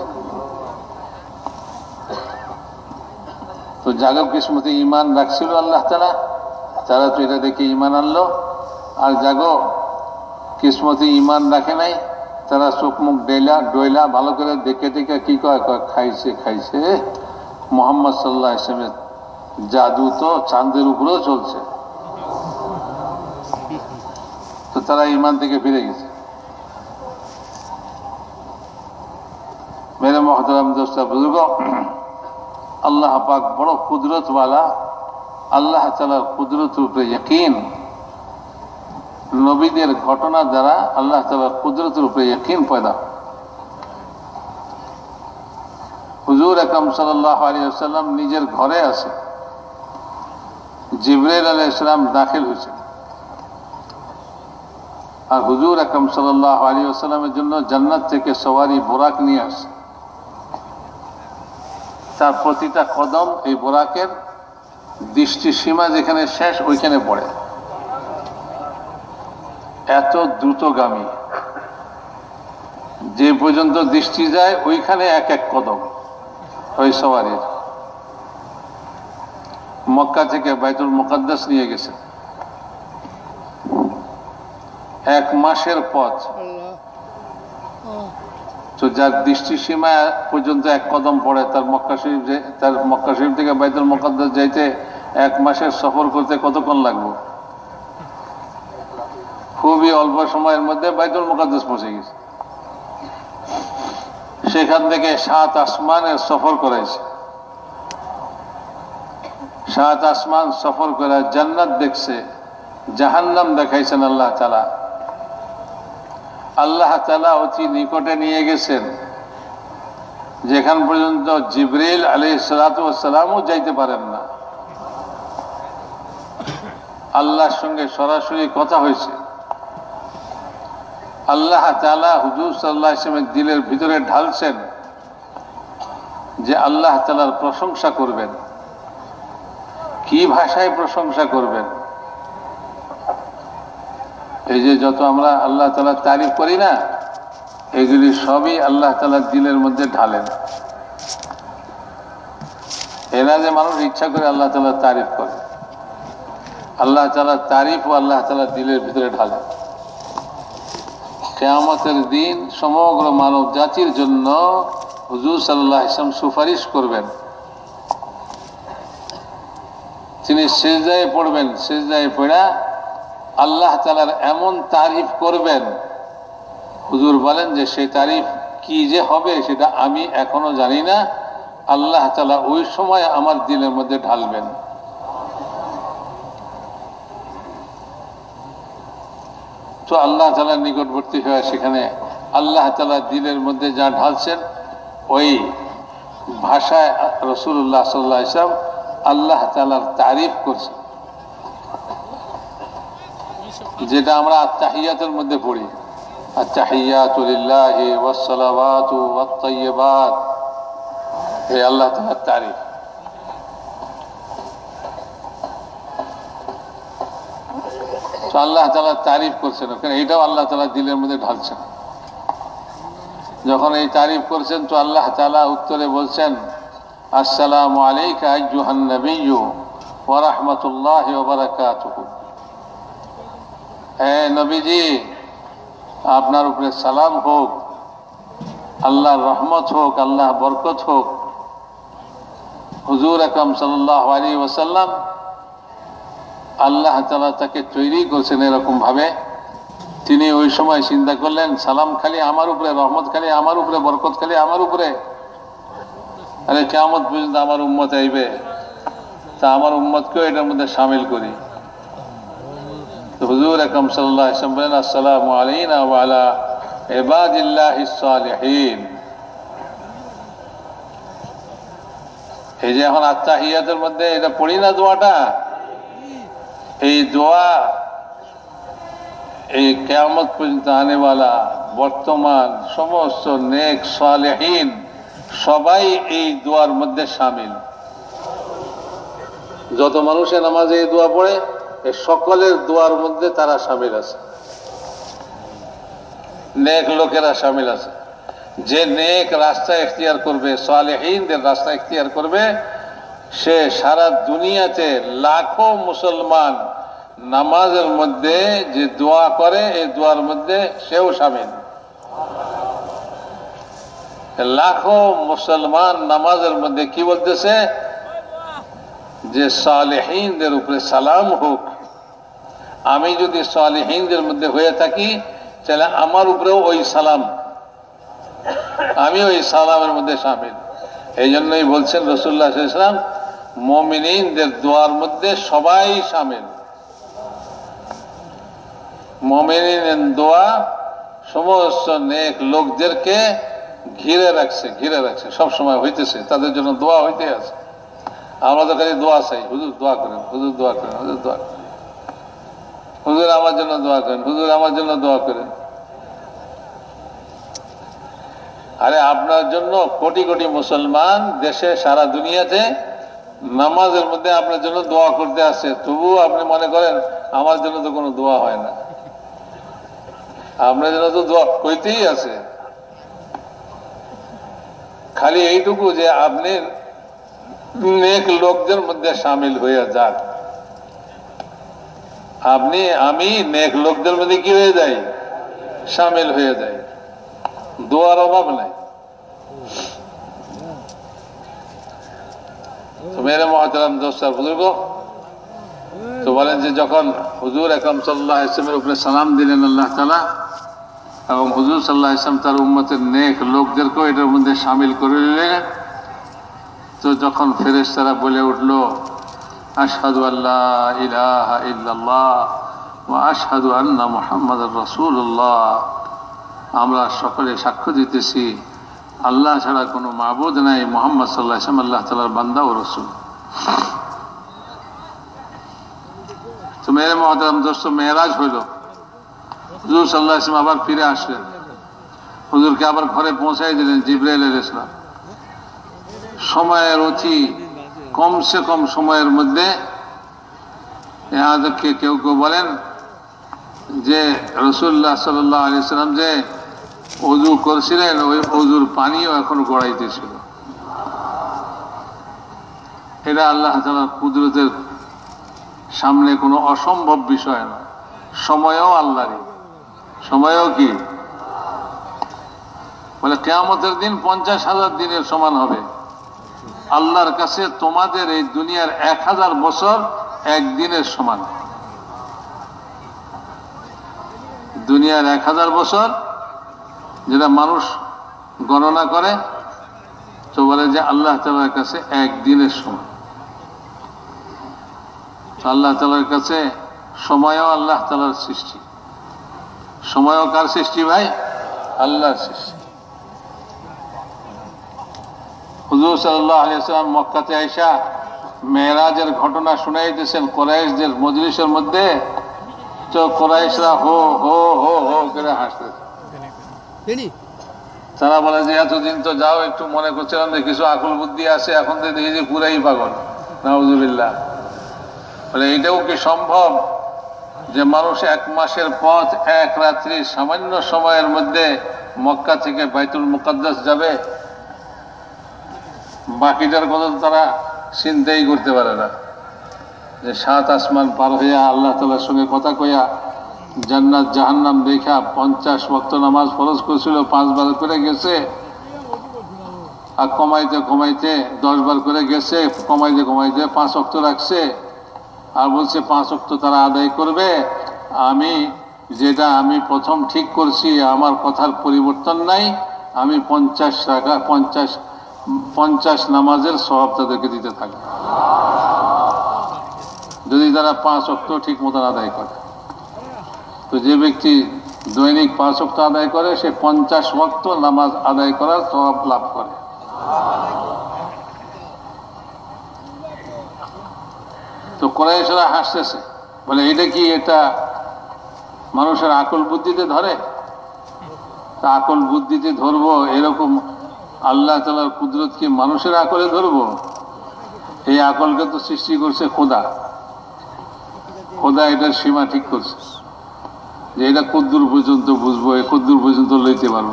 তো জাগব কিসমতে ইমান রাখছিল আল্লাহ তারা তারা তো এটা দেখে ইমান আনলো। আর জাগো কিসমতে ইমান রাখে নাই। তারা চোখ মুখ ডেলা ডইলা ভালো করে দেখে দেখে কি কয় খাইছে খাইছে? মোহাম্মদ সাল্লাহ ইসলামের জাদু তো চাঁদের উপরেও চলছে। তো তারা ইমান থেকে ফিরে গেছে। মেরে মহতরাম দোস্তা বুজুর্গ, আল্লাহ পাক বড় কুদরতওয়ালা, আল্লাহ তালার কুদরত উপরে ইয়কিন। নবীদের ঘটনা দ্বারা আল্লাহ তালার কুদরতের উপরে ইয়কিন পয়দা। হুজুর আকরম সাল্লাহ আলী আসাল্লাম নিজের ঘরে আছে। জিবরাইল আলাহ ইসলাম দাখিল হয়েছে। আর হুজুর আকরম সাল্লাহ আলী আসাল্লামের জন্য জান্নাত থেকে সওয়ারি বোরাক নিয়ে আসে তার প্রতিটা কদম এই বোরাকের দৃষ্টি সীমা যেখানে শেষ, ওইখানে পড়ে। এত দ্রুতগামী। যে পর্যন্ত দৃষ্টি যায়, ওইখানে এক এক কদম ওই সওয়ারির। মক্কা থেকে বাইতুল মুকাদ্দাস নিয়ে গেছে। এক মাসের পথ। তো যার দৃষ্টি সীমা পর্যন্ত এক কদম পড়ে, তার মক্কা শরীফ তার মক্কা শরীফ থেকে বাইতুল মুকাদ্দাস যাইতে এক মাসের সফর করতে কতক্ষণ লাগবে? খুবই অল্প সময়ের মধ্যে বাইতুল মুকাদ্দাস পৌঁছে গেছে। সেখান থেকে সাত আসমানের সফর করাইছে। সাত আসমান সফর করে জান্নাত দেখছে, জাহান্নাম দেখাইছেন আল্লাহ তালা আল্লাহ তালা অতি নিকটে নিয়ে গেছেন, যেখান পর্যন্ত জিবরিল আলী সালাতামও যাইতে পারেন না। আল্লাহর সঙ্গে সরাসরি কথা হয়েছে। আল্লাহ তালা হুজুর সাল্লাহ ইসলামের দিলের ভিতরে ঢালছেন যে আল্লাহ তালার প্রশংসা করবেন। কি ভাষায় প্রশংসা করবেন? এই যে যত আমরা আল্লাহ তালার তারিফ করি না, এগুলি সবই আল্লাহ তালার দিলের মধ্যে ঢালেন। এরা যে মানুষ ইচ্ছা করে আল্লাহ তালার তারিফ করে। আল্লাহ তালার তারিফ ও আল্লাহ তালার দিলের ভিতরে ঢালে। কেয়ামতের দিন সমগ্র মানব জাতির জন্য হুজুর সাল্লাহ ইসলাম সুপারিশ করবেন তিনি সেজদায় পড়বেন, সেজদায় পড়া আল্লাহ তালার এমন তারিফ করবেন। হুজুর বলেন যে সেই তারিফ কি যে হবে সেটা আমি এখনও জানি না। আল্লাহ তালা ওই সময় আমার দিলের মধ্যে ঢালবেন। তো আল্লাহ তালার নিকটবর্তী হয়ে সেখানে আল্লাহ তালা দিলের মধ্যে যা ঢালছেন, ওই ভাষায় রসুল্লাহ সাল্লাহ ইসলাম আল্লাহ তালার তারিফ করছে। যেটা আমরা আত্মাহিয়াতের মধ্যে পড়ি। আল্লাহ তারিফ। আল্লাহ তালা তারিফ করছেন এইটাও আল্লাহ তালা মধ্যে যখন এই তারিফ করছেন, তো আল্লাহ তালা উত্তরে বলছেন আসসালামু আলাইকা আইয়ুহান নবিয়্যু ওয়া রাহমাতুল্লাহি ওয়া বারাকাতুহু। হে নবীজি, আপনার উপরে সালাম হোক, আল্লাহর রহমত হোক আল্লাহ বরকত হোক। হুজুর আকরম সাল্লাহ আলী ওসাল্লাম আল্লাহ তালা তাকে তৈরি করছেন এরকম ভাবে তিনি ওই সময় চিন্তা করলেন, সালাম খালি আমার উপরে, রহমত খালি আমার উপরে, বরকত খালি আমার উপরে। আরে কেমন পর্যন্ত আমার উম্মত আইবে। তা আমার উম্মতকেও এটার মধ্যে সামিল করি। হুজুর আকরম সাল্লাহ আসসালামু আলাইনা ওয়ালা এবাদিল্লাহ সালিহিন। এই যে এখন আত্মাহিয়াতের মধ্যে এটা পড়ি না দোয়াটা? এই দোয়া এই কেয়ামত পর্যন্ত আনেওয়ালা বর্তমান সমস্ত নেক সালেহীন সবাই এই দোয়ার মধ্যে সামিল। যত মানুষের নামাজে এই দোয়া পড়ে সকলের দোয়ার মধ্যে তারা সামিল আছে। নেক লোকেরা সামিল আছে। যে নেক রাস্তা এখতিয়ার করবে, সালেহীনদের রাস্তা এখতিয়ার করবে, সে সারা দুনিয়াতে লাখো মুসলমান নামাজের মধ্যে যে দোয়া করে, এই দোয়ার মধ্যে সেও সামিল। লাখো মুসলমান নামাজের মধ্যে কি বলতেছে? যে সালেহীনদের উপরে সালাম হোক। আমি যদি সালেহীনদের মধ্যে হয়ে থাকি, তাহলে আমার উপরেও ওই সালাম। আমি ওই সালামের মধ্যে সামিল। এই জন্যই বলছেন রসুল্লাহ ইসলাম মমিনদের দোয়ার মধ্যে সবাই সামিল। মমিন দোয়া সমস্ত নেক লোকদেরকে ঘিরে রাখছে ঘিরে রাখছে। সব সময় হইতেছে। তাদের জন্য দোয়া হইতে আছে। আমরা তো দোয়া চাই। হুজুর দোয়া করেন, হুজুর দোয়া করেন, হুজুর দোয়া করেন। হুজুর আমার জন্য দোয়া করেন, হুজুর আমার জন্য দোয়া করেন। আরে আপনার জন্য কোটি কোটি মুসলমান দেশে, সারা দুনিয়াতে নামাজের মধ্যে আপনার জন্য দোয়া করতে আসে তবুও আপনি মনে করেন, আমার জন্য তো কোনো দোয়া হয় না। আপনার জন্য তো দোয়া হইতেই আছে। খালি এইটুকু যে আপনি নেক লোকদের মধ্যে সামিল হয়ে যাক আপনি, আমি নেক লোকদের মধ্যে কি হয়ে যাই? সামিল হয়ে যাই। দোয়ার অভাব নাই। মেরে মহাতারাম দোস্তার বুজুর্গ, তো বলেন যে যখন হুজুর আকরম সাল্লাহ ইসলামের উপরে সালাম দিলেন আল্লাহ তালা এবং হুজুর সাল্লাহ ইসলাম তার উম্মতের নেক লোকদেরকেও এটার মধ্যে সামিল করে নিলেন। তো যখন ফেরেস তারা বলে উঠল, আশহাদু আল্লাহ ইলাহা ইল্লাল্লাহ ওয়া আশহাদু আন্না মুহাম্মাদুর রাসূলুল্লাহ। আমরা সকলে সাক্ষ্য দিতেছি, আল্লাহ ছাড়া কোনো মাবুদ নাই মোহাম্মদ সাল্লাহ ইসলাম আল্লাহ তালার বান্দা ও রসুল। তো মেরে মহাদাম দোস্ত, মেয়েরাজ হইল। হুজুর সাল্লাহ ইসলাম আবার ফিরে আসলেন। হুজুরকে আবার ঘরে পৌঁছাই দিলেন জিব্রাইল ইসলাম সময়ের অতি কমসে কম সময়ের মধ্যে ইহাদেরকে কেউ কেউ বলেন যে রসুল্লাহ সাল্লাহ আলি সাল্লাম যে অজু করছিলেন, ওই অজুর পানিও এখন গড়াইতেছিল। এটা আল্লাহ তালার কুদরতের সামনে কোনো অসম্ভব বিষয় না সময়ও আল্লাহরই। সময়ও কি? বলে, কেয়ামতের দিন পঞ্চাশ হাজার দিনের সমান হবে। আল্লাহর কাছে তোমাদের এই দুনিয়ার এক হাজার বছর একদিনের সমান। দুনিয়ার এক হাজার বছর যেটা মানুষ গণনা করে, তো বলে যে আল্লাহ তালার কাছে একদিনের সমান। আল্লাহ তালার কাছে সময়ও আল্লাহ তালার সৃষ্টি। সময়ও কার সৃষ্টি ভাই? আল্লাহর সৃষ্টি। হুজুর সাল্লাহ আলিয়াল্লাম মক্কাতে আইসা মেয়েরাজের ঘটনা শুনাইতেছেন কোরাইশদের মজলিসের মধ্যে। তো কোরাইশরা হো হো হো হো করে হাসতেছে। তারা বলে যে এতদিন তো যাও একটু মনে করছিলাম যে কিছু আকল বুদ্ধি আছে এখন তো দেখি যে পুরাই পাগল। নাউজুবিল্লাহ। বলে এটাও কি সম্ভব? যে মানুষ এক মাসের পথ, এক রাত্রি সামান্য সময়ের মধ্যে মক্কা থেকে বাইতুল মুকাদ্দাস যাবে, বাকিটার কথা তারা চিন্তাই করতে পারে না। যে সাত আসমান পার হইয়া আল্লাহ তালার সঙ্গে কথা কইয়া জান্নাত, জাহান্নাম দেখা পঞ্চাশ ভক্ত নামাজ ফরজ করছিল, পাঁচবার করে গেছে আর কমাইতে কমাইতে দশ বার করে গেছে, কমাইতে কমাইতে পাঁচ অক্ত রাখছে। আর বলছে, পাঁচ অক্ত তারা আদায় করবে। আমি যেটা আমি প্রথম ঠিক করছি, আমার কথার পরিবর্তন নাই। আমি পঞ্চাশ টাকা পঞ্চাশ পঞ্চাশ নামাজের স্বভাব তাদেরকে দিতে থাকবে যদি তারা পাঁচ অক্ত ঠিক মতন আদায় করে। তো যে ব্যক্তি দৈনিক পাঁচ অক্ত আদায় করে, সে পঞ্চাশ ওয়াক্ত নামাজ আদায় করার স্বভাব লাভ করে। তো কোরআশরা হাসতেছে। বলে, এটা কি এটা মানুষের আকল বুদ্ধিতে ধরে? তা আকল বুদ্ধিতে ধরবো, এরকম আল্লাহ তালার কুদরত কি মানুষের আকলে ধরবো? এই আকলকে তো সৃষ্টি করছে খোদা। খোদা এটার সীমা ঠিক করছে। যে এটা কদ্দুর পর্যন্ত বুঝব এ কদ্দুর পর্যন্ত লইতে পারব।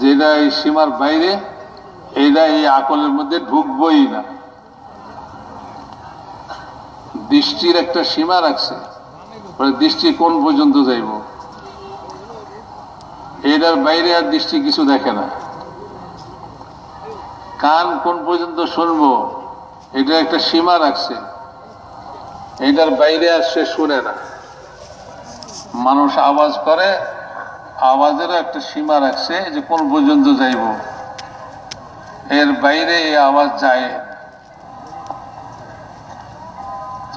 যেটা এই সীমার বাইরে, এইটা এই আকলের মধ্যে ঢুকবই না। দৃষ্টির একটা সীমা রাখছে দৃষ্টি কোন পর্যন্ত যাইব? এটার বাইরে আর দৃষ্টি কিছু দেখে না। কান কোন পর্যন্ত শুনব, এটা একটা সীমা রাখছে। এটার বাইরে আর সে শুনে না। মানুষ আওয়াজ করে, আওয়াজেরও একটা সীমা রাখছে যে কোন পর্যন্ত যাইব। এর বাইরে এই আওয়াজ যায়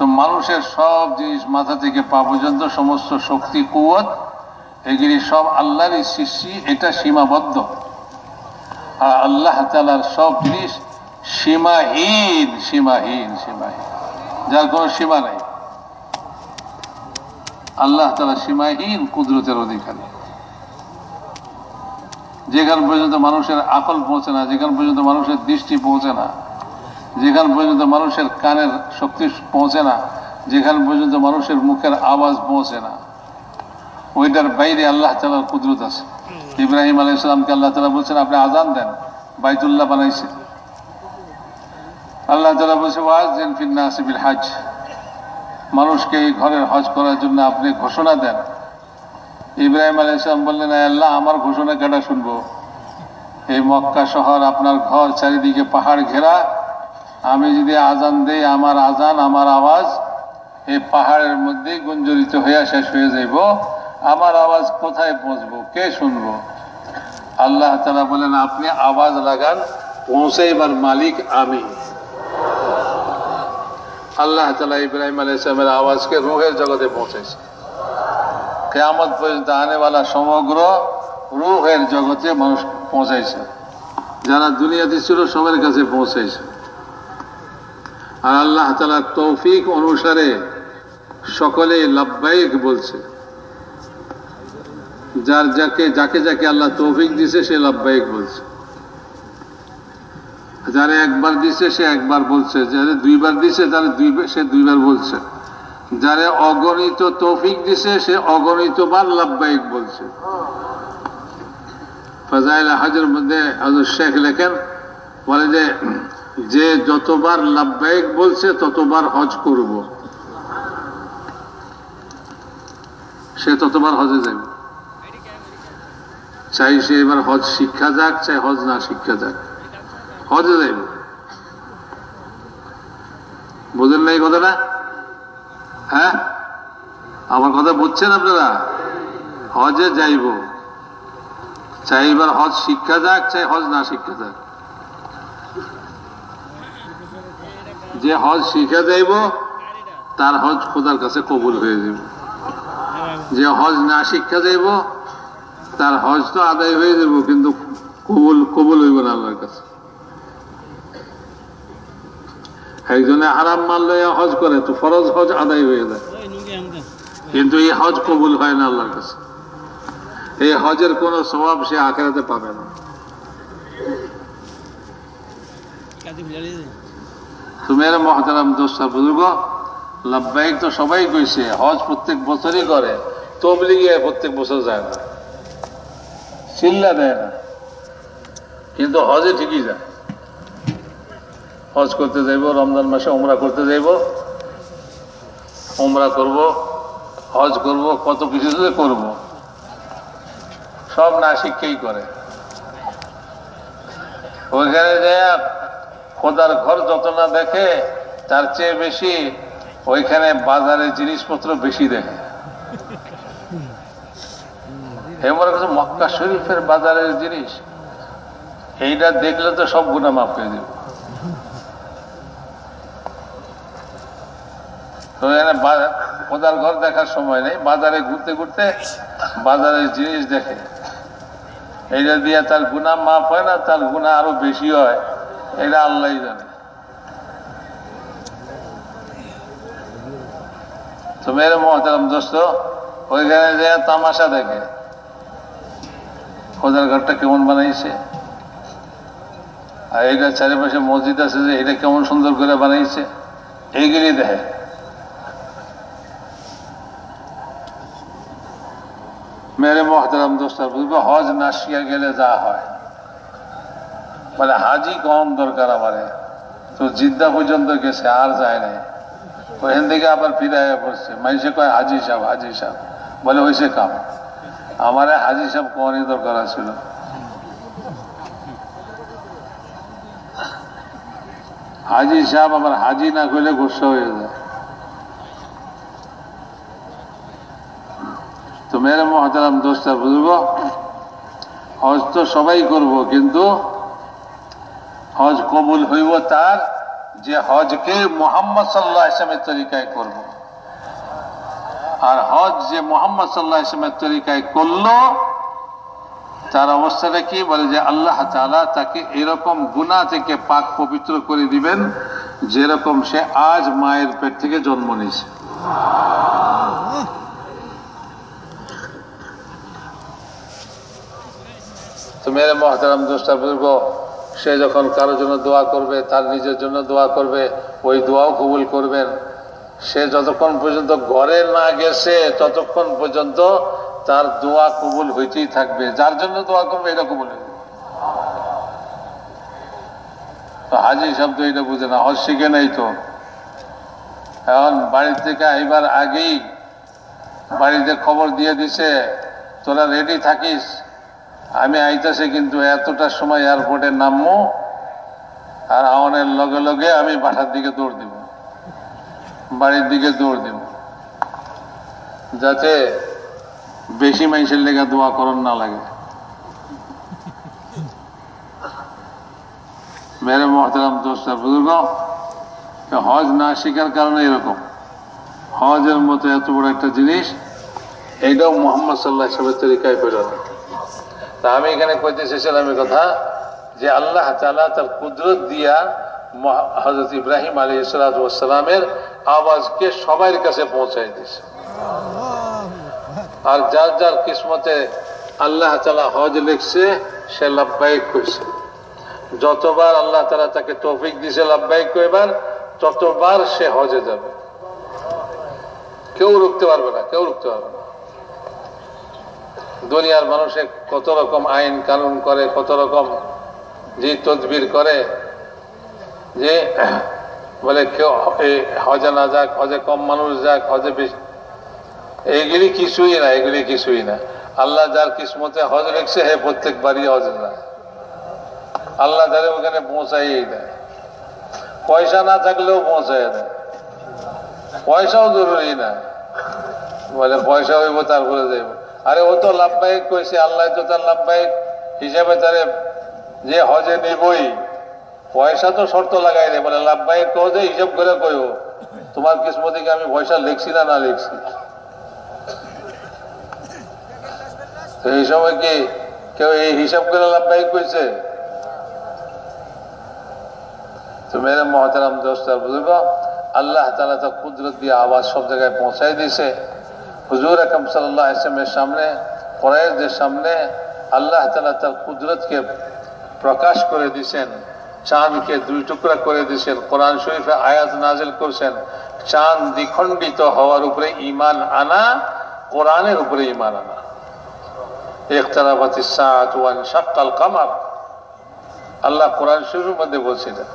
তো মানুষের সব জিনিস মাথা থেকে পা পর্যন্ত, সমস্ত শক্তি, কুয়ত, এগুলি সব আল্লাহরই সৃষ্টি, এটা সীমাবদ্ধ। আর আল্লাহ তালার সব জিনিস সীমাহীন সীমাহীন সীমাহীন। যার কোনো সীমা নেই। আল্লাহ তালা সীমাহীন কুদরতের অধিকারী। যেখান পর্যন্ত মানুষের আকল পৌঁছে না যেখান পর্যন্ত মানুষের দৃষ্টি পৌঁছে না যেখান পর্যন্ত মানুষের কানের শক্তি পৌঁছে না যেখান পর্যন্ত মানুষের মুখের আওয়াজ পৌঁছে না ওইটার বাইরে আল্লাহ তালার কুদরত আছে। ইব্রাহিম আলাই ইসলামকে আল্লাহ তালা বলছেন আপনি আজান দেন বাইতুল্লাহ বানাইছে। আল্লাহ তালা বলছে ওয়াজ দেন ফিন্না আসিবিল হাজ মানুষকে এই ঘরের হজ করার জন্য আপনি ঘোষণা দেন। ইব্রাহিম আলাই ইসলাম বললেন আল্লাহ আমার ঘোষণা কেটা শুনব? এই মক্কা শহর আপনার ঘর চারিদিকে পাহাড় ঘেরা আমি যদি আজান দেই, আমার আজান, আমার আওয়াজ এই পাহাড়ের মধ্যে গুঞ্জরিত হইয়া শেষ হয়ে যাইব। আমার আওয়াজ কোথায় পৌঁছবো? কে শুনব? আল্লাহ তালা বলেন, আপনি আওয়াজ লাগান পৌঁছাইবার মালিক আমি। আল্লাহ তালা ইব্রাহিম আলী ইসলামের আওয়াজকে রুহের জগতে পৌঁছেছে। কেয়ামত পর্যন্ত আনেওয়ালা সমগ্র রুহের জগতে মানুষ পৌঁছাইছে। যারা দুনিয়াতে ছিল, সবার কাছে পৌঁছাইছে। আর আল্লাহ তালা তৌফিক অনুসারে সকলে লাভবাহিক বলছে। যার যাকে যাকে যাকে আল্লাহ তৌফিক দিছে, সে লাভবাহিক বলছে। যারা একবার দিছে, সে একবার বলছে। যারা দুইবার দিছে, তারা দুইবার সে দুইবার বলছে। যারা অগণিত তৌফিক দিছে, সে অগণিতবার লাভবাহিক বলছে। ফাজাইল হাজের মধ্যে হজর শেখ লেখেন, বলে যে যে যতবার লাভবাহিক বলছে, ততবার হজ করব। সে ততবার হজে যাবে। চাই সে এবার হজ শিক্ষা যাক, চাই হজ না শিক্ষা যাক। হজে যাইব। বুঝেন নাই কথাটা? হ্যাঁ? আমার কথা বুঝছেন আপনারা? হজে যাইব। চাই এবার হজ শিক্ষা যাক, চাই হজ না শিক্ষা যাক। যে হজ শিখে যাইব, তার হজ খোদার কাছে কবুল হয়ে যাব যে হজ না শিক্ষা যাইব, তার হজ তো আদায় হয়ে যাব কিন্তু কবুল কবুল হইব না আল্লাহর কাছে। একজনে হারাম মাল লইয়া হজ করে, তো ফরজ হজ আদায় হয়ে যায়। কিন্তু এই হজ কবুল হয় না আল্লাহর কাছে। এই হজের কোনো স্বভাব সে আখেরাতে পাবে না। তুমের মহতারাম দোস্তা বুজুর্গ, লাভবাহিক তো সবাই কইছে, হজ প্রত্যেক বছরই করে, তবলিগে প্রত্যেক বছর যায় না। চিল্লা দেয় না। কিন্তু হজে ঠিকই যায়। হজ করতে যাইব, রমজান মাসে ওমরা করতে যাইব ওমরা করব, হজ করব, কত কিছু করব। সব না শিক্ষাই করে। ওইখানে যে খোদার ঘর যত না দেখে, তার চেয়ে বেশি ওইখানে বাজারে জিনিসপত্র বেশি দেখে। এমন কাছে মক্কা শরীফের বাজারের জিনিস, এইটা দেখলে তো সব গুণা মাফ করে দেবে। তো এখানে খোদার ঘর দেখার সময় নেই, বাজারে ঘুরতে ঘুরতে বাজারের জিনিস দেখে। এইটা দিয়ে তার গুণা মাফ হয় না, তার গুণা আরও বেশি হয়। এটা আল্লাহ জানে। তো মেরে মহতারাম দোস্ত, ওইখানে যে তামাশা দেখে, খোদার ঘরটা কেমন বানাইছে? আর এটা চারিপাশে মসজিদ আছে যে এটা কেমন সুন্দর করে বানাইছে? এইগুলি দেখে। মেরে মহতারাম দোস্ত বুঝবে হজ না শিয়া গেলে যা হয়। বলে, হাজি কম দরকার আমারে। তো জিদ্দা পর্যন্ত গেছে, আর যায় নাই। ওখান থেকে আবার ফিরে পড়ছে। মাইসে কয়, হাজি সাহেব হাজি সাহেব। বলে হয়েছে কাম। আমারে হাজি সাহেব কোয়ারই দরকার ছিল হাজি সাহেব আমার হাজি না করলে গুসা হয়ে যায়। তো মেরে মহতারাম দোষটা বুঝব হজ তো সবাই করব, কিন্তু হজ কবুল হইব তার, যে হজকে মোহাম্মদ সাল্লাহ ইসলামের তরিকায় করব। আর হজ যে মোহাম্মদ সাল্লাহ ইসলামের তরিকায় করল, তার অবস্থাটা কি? বলে যে আল্লাহ তাআলা তাকে এরকম গুণা থেকে পাক পবিত্র করে দিবেন, যেরকম সে আজ মায়ের পেট থেকে জন্ম নিয়েছে। তো মেরে মহতারাম দোস্তা বুজুর্গ সে যখন কারোর জন্য দোয়া করবে, তার নিজের জন্য দোয়া করবে, ওই দোয়াও কবুল করবেন। সে যতক্ষণ পর্যন্ত ঘরে না গেছে, ততক্ষণ পর্যন্ত তার দোয়া কবুল হইতেই থাকবে। যার জন্য দোয়া করবে, এটা কবুল হইবে। তো হাজি শব্দ এটা বুঝে না, হজ শিখে নাই তো। এখন বাড়ি থেকে আইবার আগেই বাড়িতে খবর দিয়ে দিছে, তোরা রেডি থাকিস? আমি আইতাছে কিন্তু এতটা সময় এয়ারপোর্টে নামবো আর আওয়ানের লগে লগে আমি বাসার দিকে দৌড় দিব বাড়ির দিকে দৌড় দিব যাতে বেশি মানুষের লেগে দোয়া করণ না লাগে। মেরে মহতারাম দোস্তার বুজুর্গ হজ না শিকার কারণে এরকম। হজের মতো এত বড় একটা জিনিস এইটাও মোহাম্মদ সাল্লাহ হিসাবের তরিকায় পেল না তা আমি এখানে কইতে চেয়েছিলাম এই কথা যে আল্লাহ তালা তার কুদরত দিয়া হজরত ইব্রাহিম আলী ইসলাতামের আওয়াজকে সবার কাছে পৌঁছাই দিয়েছে। আর যার যার কিসমতে আল্লাহ তালা হজ লিখছে সে লাভবাহিক কইছে যতবার আল্লাহ তালা তাকে তৌফিক দিছে লাভবাহিক কইবার ততবার সে হজে যাবে। কেউ রুখতে পারবে না কেউ রুখতে পারবে না। দুনিয়ার মানুষে কত রকম আইন কানুন করে, কত রকম যে তদবির করে, যে বলে কেউ হজে না যাক, হজে কম মানুষ যাক, হজে বেশি, এইগুলি কিছুই না এগুলি কিছুই না। আল্লাহ যার কিসমতে হজ রেখছে, হে প্রত্যেকবারই হজ না। আল্লাহ যারে ওখানে পৌঁছাই দেয় পয়সা না থাকলেও পৌঁছাই দেয় পয়সাও জরুরি না। বলে পয়সা হইব, তারপরে যাইব। আরে ও তো লাভবাহিক কইছে, আল্লাহ তো তার লাভবাহিক হিসাবে তারে যে হজে নিবই। পয়সা তো শর্ত লাগাই দেয় বলে লাভবাহিক কহ যে হিসাব করে কইও। তোমার কিসমতে কি আমি পয়সা লিখছি না না লিখছি? এই সময় কি কেউ এই হিসাব করে লাভবাহিক কইছে? তো মেরে মহতারাম দোস্তার বুজুর্গ আল্লাহ তালা তো কুদরত দিয়ে আওয়াজ সব জায়গায় পৌঁছাই দিয়েছে। হুজুর আকম সাল্লাহ ইসলামের সামনে কোরআদের সামনে আল্লাহ তালা তার কুদরতকে প্রকাশ করে দিয়েছেন, চাঁদকে দুই টুকরা করে দিয়েছেন, কোরআন শরীফে আয়াত নাজিল করছেন, চাঁদ দ্বিখণ্ডিত হওয়ার উপরে ইমান আনা, কোরআনের উপরে ইমান আনা। ইখতারাবাতি সাত ওয়ান শাক্কাল কামার। আল্লাহ কোরআন শরীফের মধ্যে বলছিলেন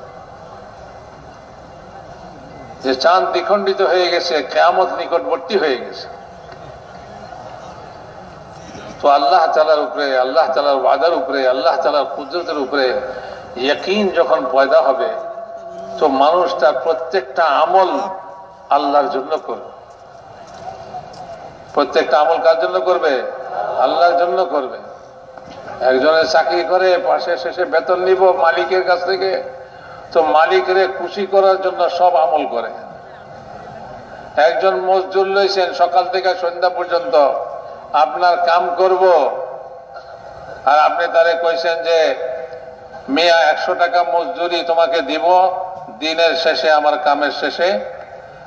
যে চাঁদ দ্বিখণ্ডিত হয়ে গেছে, কেয়ামত নিকটবর্তী হয়ে গেছে। তো আল্লাহ তালার উপরে, আল্লাহ তালার ওয়াদার উপরে, আল্লাহ তালার কুদরতের উপরে ইয়কিন যখন পয়দা হবে, তো মানুষ তার প্রত্যেকটা আমল আল্লাহর জন্য করবে। প্রত্যেকটা আমল কার জন্য করবে? আল্লাহর জন্য করবে। একজনের চাকরি করে, পাশে শেষে বেতন নিব মালিকের কাছ থেকে, তো মালিকরে খুশি করার জন্য সব আমল করে। একজন মজদুর লইছেন সকাল থেকে সন্ধ্যা পর্যন্ত আপনার কাম করব। আর আপনি তারে কইছেন যে, মিয়া, একশো টাকা মজদুরি তোমাকে দিব, দিনের শেষে আমার কামের শেষে।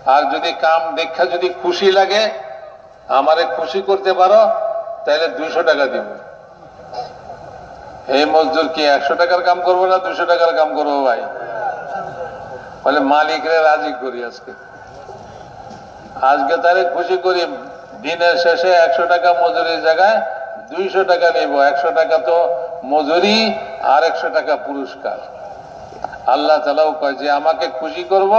আর যদি কাম দেখা যদি খুশি লাগে, আমারে খুশি করতে পারো তাহলে দুইশো টাকা দিব। এই মজদুর কি একশো টাকার কাম করব না দুশো টাকার কাম করব ভাই? বলে, মালিকরে রাজি করি আজকে। আজকে তারে খুশি করি দিনের শেষে একশো টাকা মজুরির জায়গায় দুইশো টাকা নিব, একশো টাকা তো মজুরি আর একশো টাকা পুরস্কার। আল্লাহ তালাও কয় যে, আমাকে খুশি করব?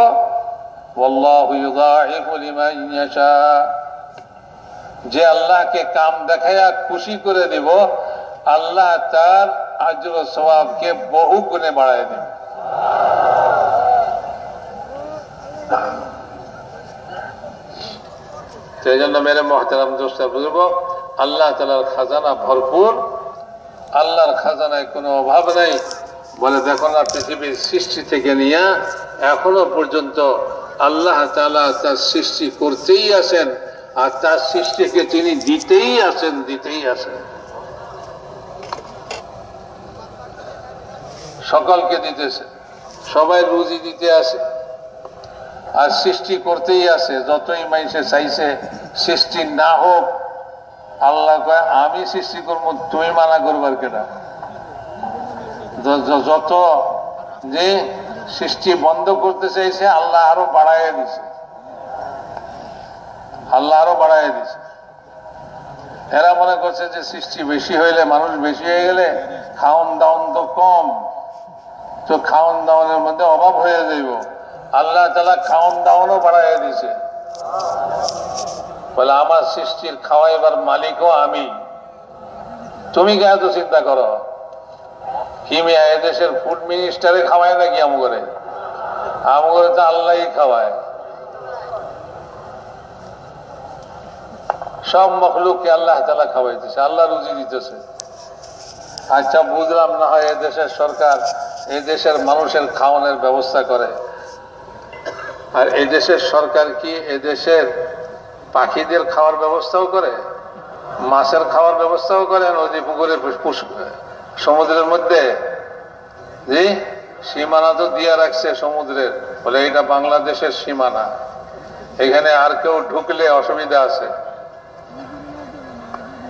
যে আল্লাহকে কাম দেখাইয়া খুশি করে দিব আল্লাহ তার আজর সবাবকে বহু গুণে বাড়ায় দেবে সেই জন্য মেরে মহতারাম দোস্তা, বুঝব? আল্লাহ তালার খাজানা ভরপুর। আল্লাহর খাজানায় কোনো অভাব নেই। বলে, দেখো না, পৃথিবীর সৃষ্টি থেকে নিয়ে এখনও পর্যন্ত আল্লাহ তালা তার সৃষ্টি করতেই আসেন। আর তার সৃষ্টিকে তিনি দিতেই আসেন দিতেই আসেন। সকলকে দিতেছে। সবাই রুজি দিতে আসে। আর সৃষ্টি করতেই আছে, যতই মানুষে চাইছে, সৃষ্টি না হোক, আল্লাহ কয়, আমি সৃষ্টি করব, তুমি মানা করবার কেনা যত যে সৃষ্টি বন্ধ করতে চাইছে, আল্লাহ আরও বাড়াইয়া দিছে। আল্লাহ আরও বাড়াইয়া দিছে। এরা মনে করছে যে সৃষ্টি বেশি হইলে, মানুষ বেশি হয়ে গেলে খাওন দাওন তো কম, তো খাওন দাওনের মধ্যে অভাব হয়ে যাইব। আল্লাহ তালা খাওন দাওয়ানও বাড়াইয়া দিছে বলে, আমার সৃষ্টির খাওয়াইবার মালিকও আমি। তুমি কে এত চিন্তা করো? কিমিয়া এদেশের ফুড মিনিস্টারে খাওয়ায় নাকি আম করে আম করে তো আল্লাহই খাওয়ায়। সব মখলুককে আল্লাহ তালা খাওয়াইতেছে, আল্লাহ রুজি দিতেছে। আচ্ছা বুঝলাম না হয় এদেশের সরকার এই দেশের মানুষের খাওয়ানোর ব্যবস্থা করে। আর এদেশের সরকার কি এদেশের পাখিদের খাওয়ার ব্যবস্থাও করে? মাছের খাওয়ার ব্যবস্থাও করে? নদী, পুকুরে সমুদ্রের মধ্যে? জি? সীমানা তো দিয়ে রাখছে সমুদ্রের। বলে এটা বাংলাদেশের সীমানা। এখানে আর কেউ ঢুকলে অসুবিধা আছে।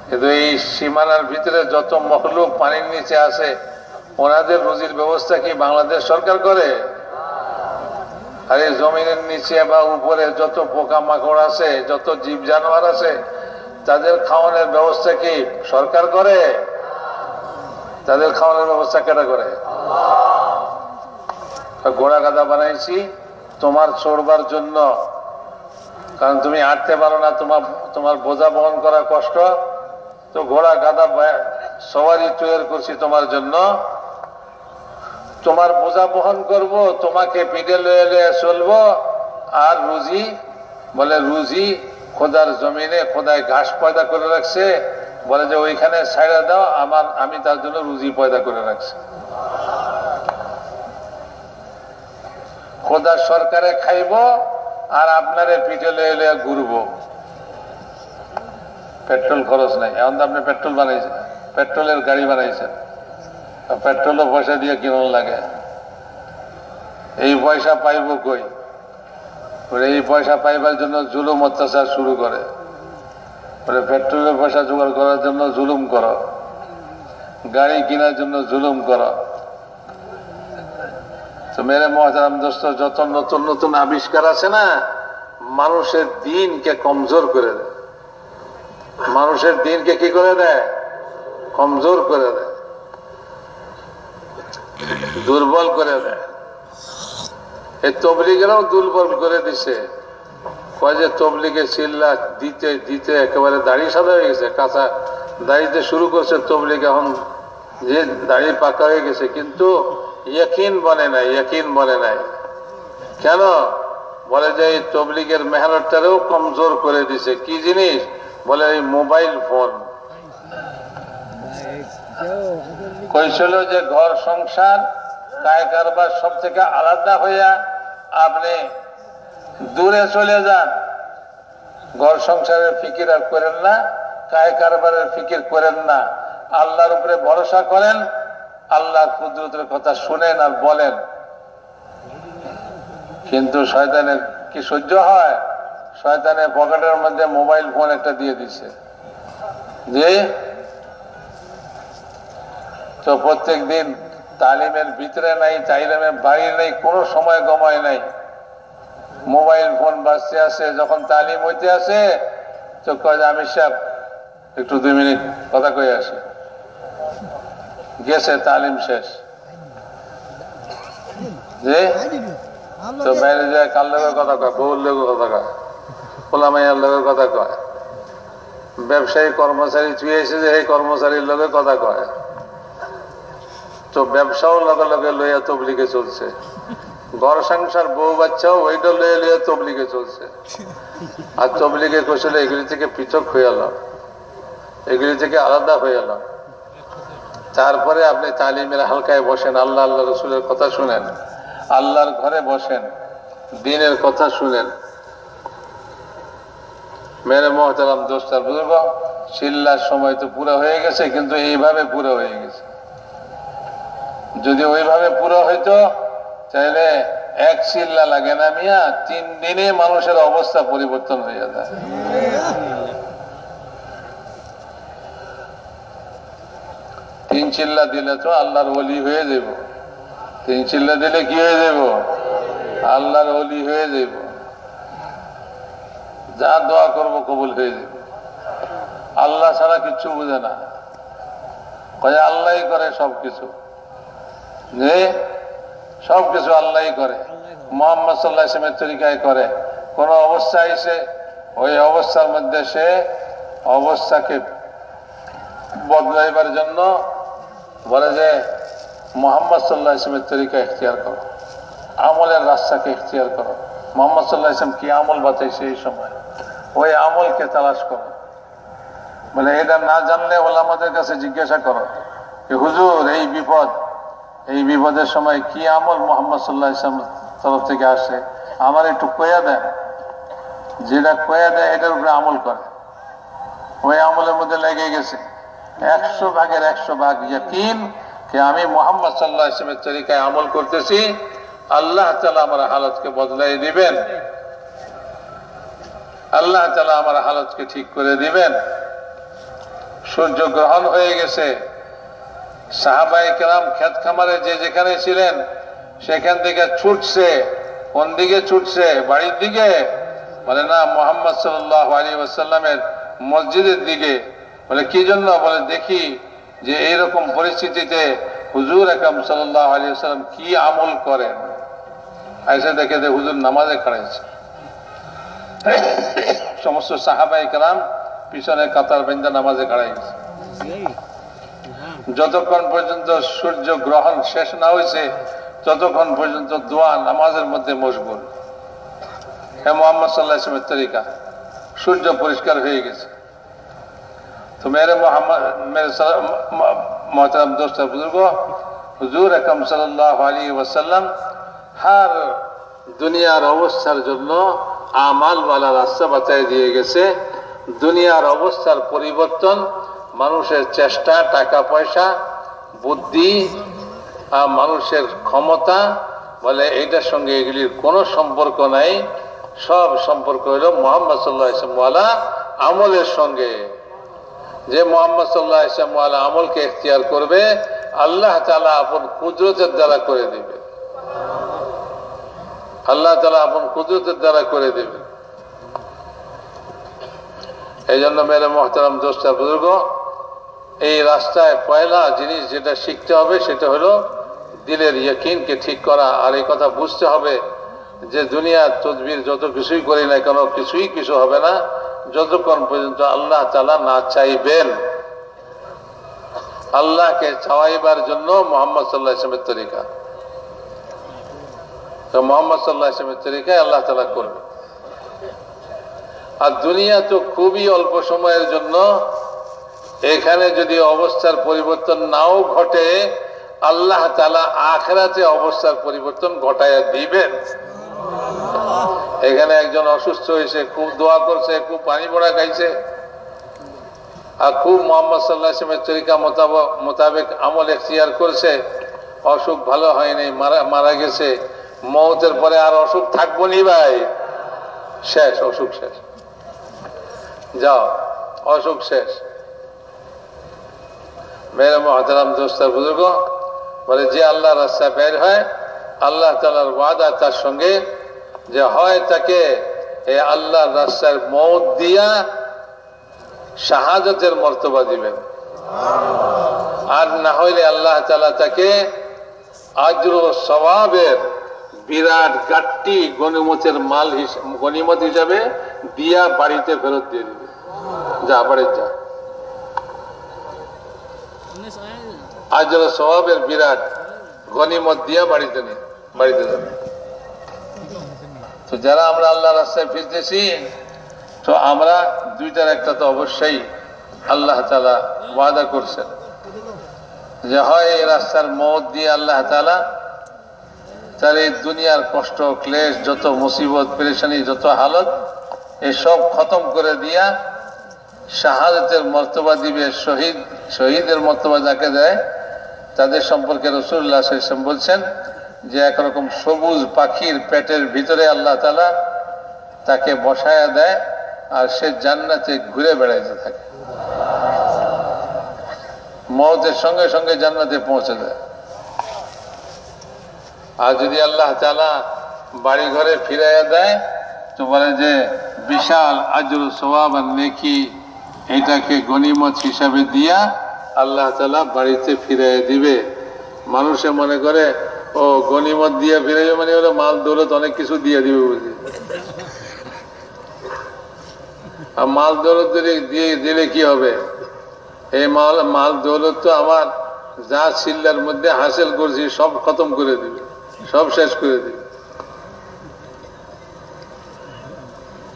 কিন্তু এই সীমানার ভিতরে যত মখলুক পানির নিচে আছে, ওনাদের রুজির ব্যবস্থা কি বাংলাদেশ সরকার করে? আর এই জমিনের নিচে বা উপরে যত পোকা মাকড় আছে, যত জীব জানোয়ার আছে, তাদের খাওয়ানোর ব্যবস্থা কি সরকার করে? তাদের খাওয়ানোর ব্যবস্থা কেটা করে? ঘোড়া গাদা বানাইছি, তোমার চড়বার জন্য। কারণ তুমি হাঁটতে পারো না, তোমার তোমার বোঝা বহন করা কষ্ট। তো ঘোড়া গাদা সবারই তৈরি করছি তোমার জন্য। তোমার বোঝা বহন করব, তোমাকে পিঠে লয়ে লয়ে চলবো, আর রুজি, বলে রুজি খোদার জমিনে খোদায় ঘাস পয়দা করে রাখছে, বলে যে ওইখানে ছাইড়া দাও, আমার, আমি তার জন্য রুজি পয়দা করে রাখছি। খোদার সরকারে খাইব, আর আপনারে পিঠে লয়ে লয়ে ঘুরবো। পেট্রোল খরচ নাই, এখন তো আপনি পেট্রোল বানাইছেন, পেট্রোলের গাড়ি বানাইছেন। পেট্রোলও পয়সা দিয়ে কিনুন লাগে? এই পয়সা পাইব কই? এই পয়সা পাইবার জন্য জুলুম অত্যাচার শুরু করে। পেট্রোলের পয়সা জোগাড় করার জন্য জুলুম করো। গাড়ি কেনার জন্য জুলুম করো। তো মেরে মহাজারাম দোস্ত, যত নতুন নতুন আবিষ্কার আছে না, মানুষের দিনকে কমজোর করে দেয়। মানুষের দিনকে কি করে দেয়? কমজোর করে দেয়। দুর্বল করে দেয়। এই তবলিগেরাও দুর্বল করে দিছে। কয় যে তবলিগে চিল্লা, দিতে দিতে একেবারে দাড়ি সাদা হয়ে গেছে, কাঁচা দাড়িতে শুরু করছে তবলিগ। এখন যে দাড়ি পাকা হয়ে গেছে, কিন্তু ইয়কিন বনে নাই, ইয়কিন বনে নাই। কেন? বলে যে এই তবলিগের মেহনতটারেও কমজোর করে দিছে। কি জিনিস? বলে এই মোবাইল ফোন। কইছিল যে ঘর সংসার, কায় কারবার সব থেকে আলাদা হইয়া আপনি দূরে চলে যান। ঘর সংসারের ফিকির আর করেন না, কায় কারবারের ফিকির করেন না। আল্লাহর উপরে ভরসা করেন, আল্লাহ কুদরতের কথা শুনেন আর বলেন। কিন্তু শয়তানের কি সহ্য হয়? শয়তানের পকেটের মধ্যে মোবাইল ফোন একটা দিয়ে দিছে। যে তো প্রত্যেক দিন তালিমের ভিতরে নাই তাইলিমের বাইরে নাই, কোনো সময় গমায় নাই। মোবাইল ফোন বাজতে আছে যখন তালিম হইতে আছে তো কয় যে, আমির সাহেব, একটু দুই মিনিট কথা কয়ে আসে। গেছে, তালিম শেষ। তো বাইরে যায়, কার লোকের কথা কয়? বউর লোকের কথা কয়। পোলামাইয়ার লোকের কথা কয়। ব্যবসায়ী কর্মচারী চুয়ে এসে যে এই কর্মচারীর লোকে কথা কয়। তো ব্যবসাও লগে লগে লইয়া তবলিগে চলছে। ঘর সংসার, বউ বাচ্চাও ওইটা লইয়া লইয়া তবলিগে চলছে। আর তবলিগে কৌশলে এগুলি থেকে পৃথক হয়ে এলো এগুলি থেকে আলাদা হয়ে এলো তারপরে আপনি তালিমের হালকায় বসেন, আল্লাহ আল্লাহ রসুলের কথা শুনেন, আল্লাহর ঘরে বসেন, দিনের কথা শুনেন। মেরে মহতারাম দোস্তার বুঝব চিল্লার সময় তো পুরো হয়ে গেছে, কিন্তু এইভাবে পুরো হয়ে গেছে। যদি ওইভাবে পুরো হইতো, তাহলে এক চিল্লা লাগে না মিয়া, তিন দিনে মানুষের অবস্থা পরিবর্তন হয়ে যায়। তিন চিল্লা দিলে তো আল্লাহর অলি হয়ে যাব। তিন চিল্লা দিলে কি হয়ে যাব? আল্লাহর অলি হয়ে যাব। যা দোয়া করব কবুল হয়ে যাব। আল্লাহ ছাড়া কিচ্ছু বুঝে না। কয়ে আল্লাহই করে সবকিছু। যে সবকিছু আল্লাহই করে। মোহাম্মদ সাল্লাহ ইসলামের তরিকায় করে। কোন অবস্থা এসে ওই অবস্থার মধ্যে সে অবস্থাকে বদলাইবার জন্য বলে যে মোহাম্মদ সাল্লাহ ইসলামের তরিকা এখতিয়ার করো। আমলের রাস্তাকে এখতিয়ার করো। মোহাম্মদ সাল্লাহ ইসলাম কি আমল বাতাইছে এই সময়? ওই আমলকে তালাশ করো। বলে এটা না জানলে বলে আমাদের কাছে জিজ্ঞাসা করো যে হুজুর এই বিপদ এই বিপদের সময় কি আমল মোহাম্মদ সাল্লাহ ইসলামের তরফ থেকে আসে? আমার একটু কয়া দেন। যেটা কয়া দেয়, এটার উপরে আমল করে। ওই আমলের মধ্যে লেগে গেছে। একশো ভাগের একশো ভাগ ইয়াকিন যে আমি মোহাম্মদ সাল্লাহ ইসলামের তরিকায় আমল করতেছি, আল্লাহ তালা আমার হালতকে বদলাই দিবেন। আল্লাহ তালা আমার হালতকে ঠিক করে দিবেন। সূর্য গ্রহণ হয়ে গেছে। সাহাবাই কেরাম খেত খামারে যে যেখানে ছিলেন, সেখান থেকে ছুটছে, কোন দিকে ছুটছে? বাড়ির দিকে? বলে, না, মোহাম্মদ সাল্লাহ আলী ওয়াসাল্লামের মসজিদের দিকে। বলে, কি জন্য? বলে, দেখি যে এইরকম পরিস্থিতিতে হুজুর একম সাল্লাহ আলী সাল্লাম কি আমল করেন? এসে দেখে যে হুজুর নামাজে খাড়াইছে সমস্ত সাহাবাই কালাম পিছনে কাতার বেন্দা নামাজে খাড়াই গেছে যতক্ষণ পর্যন্ত সূর্য গ্রহণ শেষ না হয়েছে, ততক্ষণ পর্যন্ত দোয়া নামাজের মধ্যে মশগুল। হ্যাঁ মোহাম্মদ সাল্লাহ ইসলামের তরিকা, সূর্য পরিষ্কার হয়ে গেছে। তো মেরে মোহাম্মদ, মেরে দোস্ত বুজুর্গ, হুজুর একম সাল্লাহ আলী ওয়াসাল্লাম, হার দুনিয়ার অবস্থার জন্য আমালওয়ালা রাস্তা বাতায় দিয়ে গেছে। দুনিয়ার অবস্থার পরিবর্তন মানুষের চেষ্টা, টাকা, পয়সা, বুদ্ধি, আর মানুষের ক্ষমতা, বলে এইটার সঙ্গে এগুলির কোনো সম্পর্ক নাই। সব সম্পর্ক হইল মোহাম্মদ সাল্লাহ ইসলামওয়ালা আমলের সঙ্গে। যে মোহাম্মদ সাল্লাহ ইসলামওয়ালা আমলকে এখতিয়ার করবে, আল্লাহ তালা আপন কুদরতের দ্বারা করে দিবে। আল্লাহ তালা আপন কুদরতের দ্বারা করে দেবে। এই জন্য মেরে মহতারাম, দোস্তা বুজুর্গ এই রাস্তায় পয়লা জিনিস যেটা শিখতে হবে, সেটা হলো দিলের ইয়কিনকে ঠিক করা। আর এই কথা বুঝতে হবে যে দুনিয়ার তদবির যত কিছুই করি না কেন, কিছুই কিছু হবে না। যতক্ষণ পর্যন্ত আল্লাহ তালা না চাইবেন, আল্লাহকে চাওয়াইবার জন্য মোহাম্মদ সাল্লাহ ইসলামের তরিকা। তো মোহাম্মদ সাল্লাহ ইসলামের তরিকায় আল্লাহ তালা করবে আর দুনিয়া তো খুবই অল্প সময়ের জন্য এখানে যদি অবস্থার পরিবর্তন নাও ঘটে, আল্লাহ তালা আখরাতে অবস্থার পরিবর্তন ঘটাইয়া দিবেন। এখানে একজন অসুস্থ হয়েছে, খুব দোয়া করছে, খুব পানি পড়া খাইছে। আর খুব মোহাম্মদ সাল্লাহ ইসলামের তরিকা মোতাবেক আমল এখতিয়ার করছে। অসুখ ভালো হয়নি, মারা মারা গেছে। মতের পরে আর অসুখ থাকব নি ভাই। শেষ, অসুখ শেষ। যাও, অসুখ শেষ। মেরে মহাতারাম দোস্তার বুজুর্গ বলে যে আল্লাহ রাস্তা বের হয় আল্লাহ তালার ওয়াদা তার সঙ্গে যে হয় তাকে এই আল্লাহ রাস্তার মত দিয়া শাহাজতের মর্তবা দিবেন। আর না হইলে আল্লাহ তালা তাকে আজ্র স্বভাবের বিরাট গাট্টি গণিমতের মাল গণিমত হিসাবে দিয়া বাড়িতে ফেরত দিয়ে দিবে। যা বাড়ির যা। আজর স্বভাবের বিরাট গণিমত দিয়া বাড়িতে নেই বাড়িতে যাবে। তো যারা আমরা আল্লাহ রাস্তায় ফিরতেছি, তো আমরা দুইটার একটা তো অবশ্যই আল্লাহ তালা ওয়াদা করছেন। যে হয় এই রাস্তার মত দিয়ে আল্লাহ তালা তার এই দুনিয়ার কষ্ট, ক্লেশ, যত মুসিবত, পেরেশানি, যত হালত, এসব খতম করে দিয়া শাহাদতের মর্তবা দিবে, শহীদ, শহীদের মর্তবা যাকে দেয়, তাদের সম্পর্কে রসুল্লাহ ইসলাম বলছেন যে একরকম সবুজ পাখির পেটের ভিতরে আল্লাহ তালা তাকে বসায়া দেয় আর সে জান্নাতে ঘুরে বেড়াইতে থাকে। মতের সঙ্গে সঙ্গে জান্নাতে পৌঁছে দেয় আর যদি আল্লাহ তালা বাড়ি ঘরে ফিরাইয়া দেয়, তো বলে যে, বিশাল আজর আর নেকি এটাকে গনিমত হিসাবে দিয়া আল্লাহ তালা বাড়িতে ফিরাই দিবে। মানুষে মনে করে, ও গনিমত ফিরে ফিরাইবে মানে হলো মাল, দৌলত অনেক কিছু দিয়ে দিবে বুঝি আর মাল, দৌলত দিলে দিয়ে দিলে কি হবে? এই মাল মাল, দৌলত তো আমার যা চিল্লার মধ্যে হাসিল করছি, সব খতম করে দিবে, সব শেষ করে দিবে।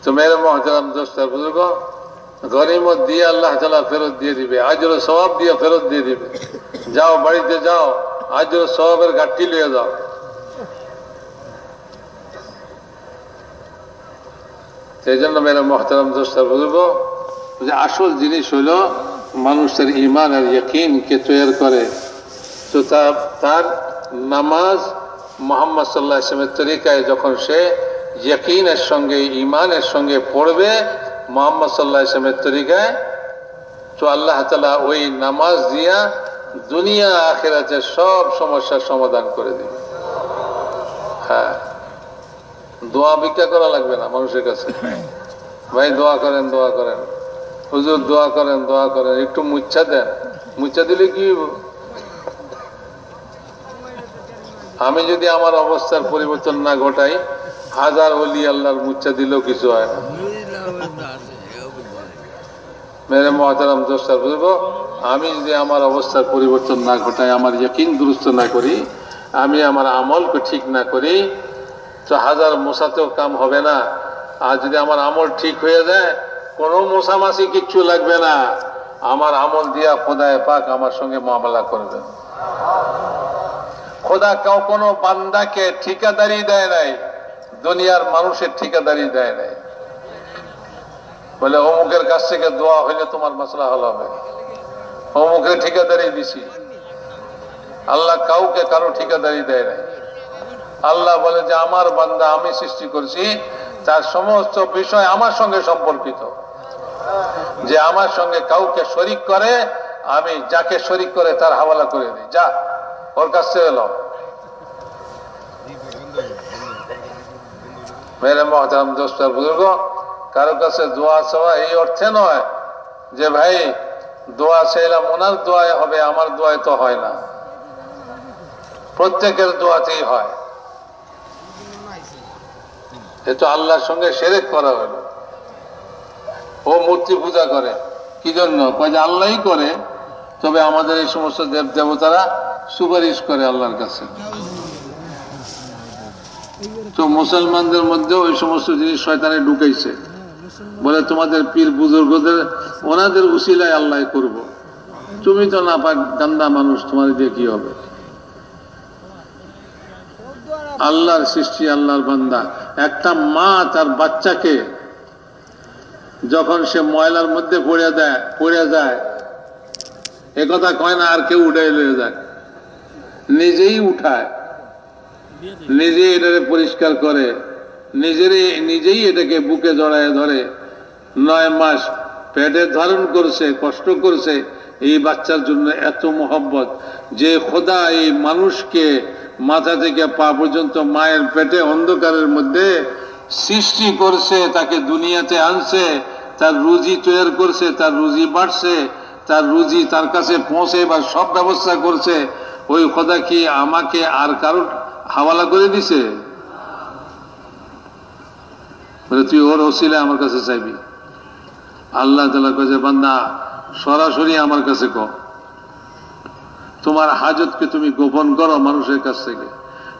তো মেরে মহতারাম দোস্তার বুজুর্গ গরিমত দিয়ে আল্লাহ তালা ফেরত দিয়ে দিবে। আজর সবাব দিয়ে ফেরত দিয়ে দিবে। যাও, বাড়িতে যাও, আজর সবাবের ঘাটতি লিয়ে যাও। সেই জন্য মেরে মহতারাম দোস্তার বুজুর্গ, যে আসল জিনিস হইল মানুষের ইমান আর ইয়কিনকে তৈরি করে। তো তার তার নামাজ মোহাম্মদ সাল্লাহ ইসলামের তরিকায় যখন সে ইয়কিনের সঙ্গে ইমানের সঙ্গে পড়বে মোহাম্মদ সাল্লাহ ইসলামের তরিকায়, তো আল্লাহ তালা ওই নামাজ দিয়া দুনিয়া আখেরাতে সব সমস্যার সমাধান করে দিবে হ্যাঁ। দোয়া ভিক্ষা করা লাগবে না মানুষের কাছে। ভাই, দোয়া করেন দোয়া করেন। হুজুর, দোয়া করেন দোয়া করেন। একটু মুচ্ছা দেন। মুচ্ছা দিলে কি আমি যদি আমার অবস্থার পরিবর্তন না ঘটাই হাজার অলি আল্লাহর মুচ্ছা দিলেও কিছু হয় না। মেরে মহাতারাম দোস্তার বুঝব আমি যদি আমার অবস্থার পরিবর্তন না ঘটাই, আমার ইয়কিন দুরুস্ত না করি, আমি আমার আমলকে ঠিক না করি, তো হাজার মশাতেও কাম হবে না। আর যদি আমার আমল ঠিক হয়ে যায়, কোনো মশামাসি কিচ্ছু লাগবে না। আমার আমল দিয়া খোদায় পাক আমার সঙ্গে মামলা করবে। খোদা কেউ কোনো বান্দাকে ঠিকাদারি দেয় নাই। দুনিয়ার মানুষের ঠিকাদারি দেয় নাই। বলে, অমুকের কাছ থেকে দোয়া হইলে তোমার মশলা হল হবে। অমুকের ঠিকাদারি দিছি। আল্লাহ কাউকে কারও ঠিকাদারি দেয় নাই। আল্লাহ বলে যে, আমার বান্দা আমি সৃষ্টি করছি, তার সমস্ত বিষয় আমার সঙ্গে সম্পর্কিত। যে আমার সঙ্গে কাউকে শরিক করে, আমি যাকে শরিক করে তার হাওয়ালা করে দিই। যা, ওর কাছ থেকে এলো মেরে মহতারাম দোস্তার বুজুর্গ, কারও কাছে দোয়া চাওয়া এই অর্থে নয় যে, ভাই, দোয়া চাইলাম ওনার দোয়ায় হবে, আমার দোয়ায় তো হয় না। প্রত্যেকের দোয়াতেই হয়। এ তো আল্লাহর সঙ্গে সেরেক করা হলো। ও মূর্তি পূজা করে। কি জন্য? কয় যে, আল্লাহই করে। তবে আমাদের এই সমস্ত দেব দেবতারা সুপারিশ করে আল্লাহর কাছে। তো মুসলমানদের মধ্যে ওই সমস্ত জিনিস শয়তানে ঢুকাইছে। বলে তোমাদের পীর বুজুর্গদের, ওনাদের উসিলায় আল্লাহ করব। তুমি তো না পাক গান্দা মানুষ, তোমার দিয়ে কি হবে? আল্লাহর সৃষ্টি আল্লাহর বান্দা। একটা মা তার বাচ্চাকে যখন সে ময়লার মধ্যে পড়ে দেয়, পড়ে যায় একথা কয় না আর কেউ উঠাই লয়ে যায়। নিজেই উঠায়। নিজেই এটাকে পরিষ্কার করে, নিজেরই, নিজেই এটাকে বুকে জড়ায় ধরে, নয় মাস পেটে ধারণ করছে, কষ্ট করছে, এই বাচ্চার জন্য এত মোহব্বত যে খোদা এই মানুষকে মাথা থেকে পা পর্যন্ত মায়ের পেটে অন্ধকারের মধ্যে সৃষ্টি করছে, তাকে দুনিয়াতে আনছে, তার রুজি তৈরি করছে, তার রুজি বাড়ছে, তার রুজি তার কাছে পৌঁছে বা সব ব্যবস্থা করছে। ওই খোদা কি আমাকে আর কারোর হাওয়ালা করে দিছে। তুই ওর ওসিলে আমার কাছে চাইবি আল্লাহ তালা কাছে বান্দা, সরাসরি আমার কাছে ক। তোমার হাজতকে তুমি গোপন করো মানুষের কাছ থেকে।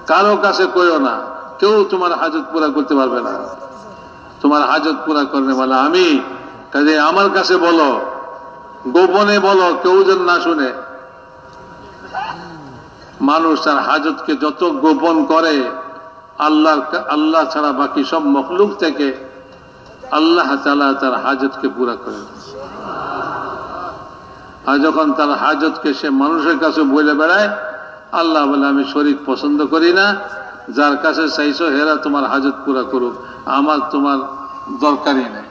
কারও কাছে কইও না। কেউ তোমার হাজত পুরা করতে পারবে না। তোমার হাজত পুরা করবে বলে, আমি, কাজে আমার কাছে বলো। গোপনে বলো, কেউ যেন না শুনে। মানুষ তার হাজতকে যত গোপন করে, আল্লাহ আল্লাহ ছাড়া বাকি সব মখলুক থেকে আল্লাহ তালা তার হাজতকে পুরা করে আর যখন তার হাজতকে সে মানুষের কাছে বলে বেড়ায়, আল্লাহ বলে, আমি শরীর পছন্দ করি না, যার কাছে চাইছো হেরা তোমার হাজত পুরা করুক, আমার তোমার দরকারই নেই।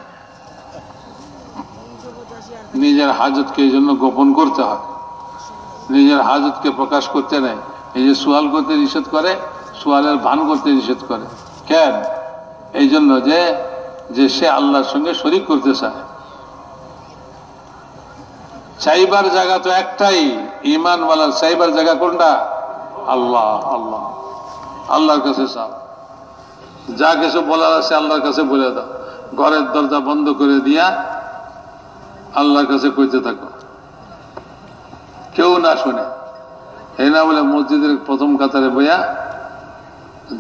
নিজের হাজতকে এই জন্য গোপন করতে হয়। নিজের হাজতকে প্রকাশ করতে নেয়। এই যে সোয়াল করতে নিষেধ করে, সোয়ালের ভান করতে নিষেধ করে। কেন? এই জন্য যে যে সে আল্লাহর সঙ্গে শরিক করতে চায়। চাইবার জায়গা তো একটাই। ইমান ইমানওয়ালার চাইবার জায়গা কোনটা? আল্লাহ আল্লাহ। আল্লাহর কাছে চাও। যা কিছু বলার আছে আল্লাহর কাছে বলে দাও। ঘরের দরজা বন্ধ করে দিয়া আল্লাহর কাছে কইতে থাকো। কেউ না শুনে। এই না বলে মসজিদের প্রথম কাতারে বইয়া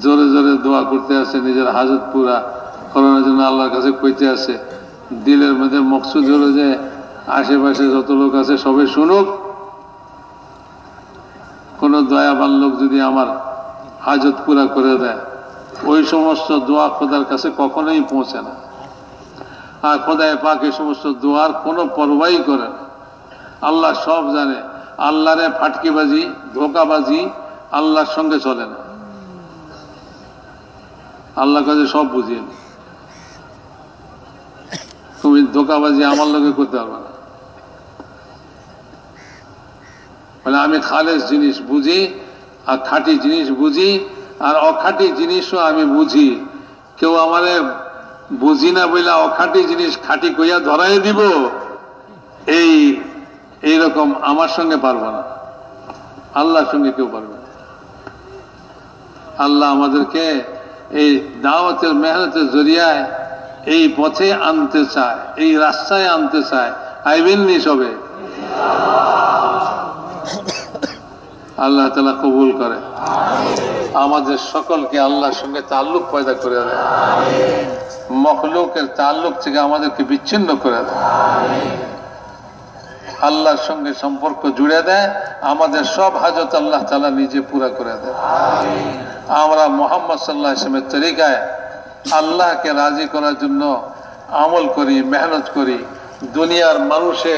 জোরে জোরে দোয়া করতে আসে, নিজের হাজত পুরা করোনার জন্য আল্লাহর কাছে কইতে আসে। দিলের মধ্যে মকসুদ হলো যে, আশেপাশে যত লোক আছে সবে শুনুক। কোন দয়াবান লোক যদি আমার হাজত পুরা করে দেয়, ওই সমস্ত দোয়া খোদার কাছে কখনোই পৌঁছে না। আর খোদায় পাক এই সমস্ত দোয়ার কোনো পরবাই করে না। আল্লাহ সব জানে আল্লাহরে ফাটকিবাজি, ধোকাবাজি আল্লাহর সঙ্গে চলে না। আল্লাহ কাছে সব বুঝিয়ে তুমি ধোকাবাজি আমার লোকে করতে পারবে না। বলে আমি খালেস জিনিস বুঝি, আর খাঁটি জিনিস বুঝি, আর অখাঁটি জিনিসও আমি বুঝি। কেউ আমারে বুঝি না বইলা অখাঁটি জিনিস খাঁটি কইয়া ধরাই দিব। এই এইরকম আমার সঙ্গে পারব না। আল্লাহর সঙ্গে কেউ পারবে না। আল্লাহ আমাদেরকে এই দাওয়াতের মেহনতের জরিয়ায় এই পথে আনতে চায়, এই রাস্তায় আনতে চায়। আইবেননি সবে? আল্লাহ তালা কবুল করে। আমাদের সকলকে আল্লাহর সঙ্গে তাল্লুক পয়দা করে দেয়। মখলুকের তাল্লুক থেকে আমাদেরকে বিচ্ছিন্ন করে দেয়। আল্লাহর সঙ্গে সম্পর্ক জুড়ে দেয় আমাদের সব হাজত আল্লাহ তালা নিজে পুরা করে দেয়। আমরা মোহাম্মদ সাল্লাহ ইসলামের তরিকায় আল্লাহকে রাজি করার জন্য আমল করি মেহনত করি। দুনিয়ার মানুষে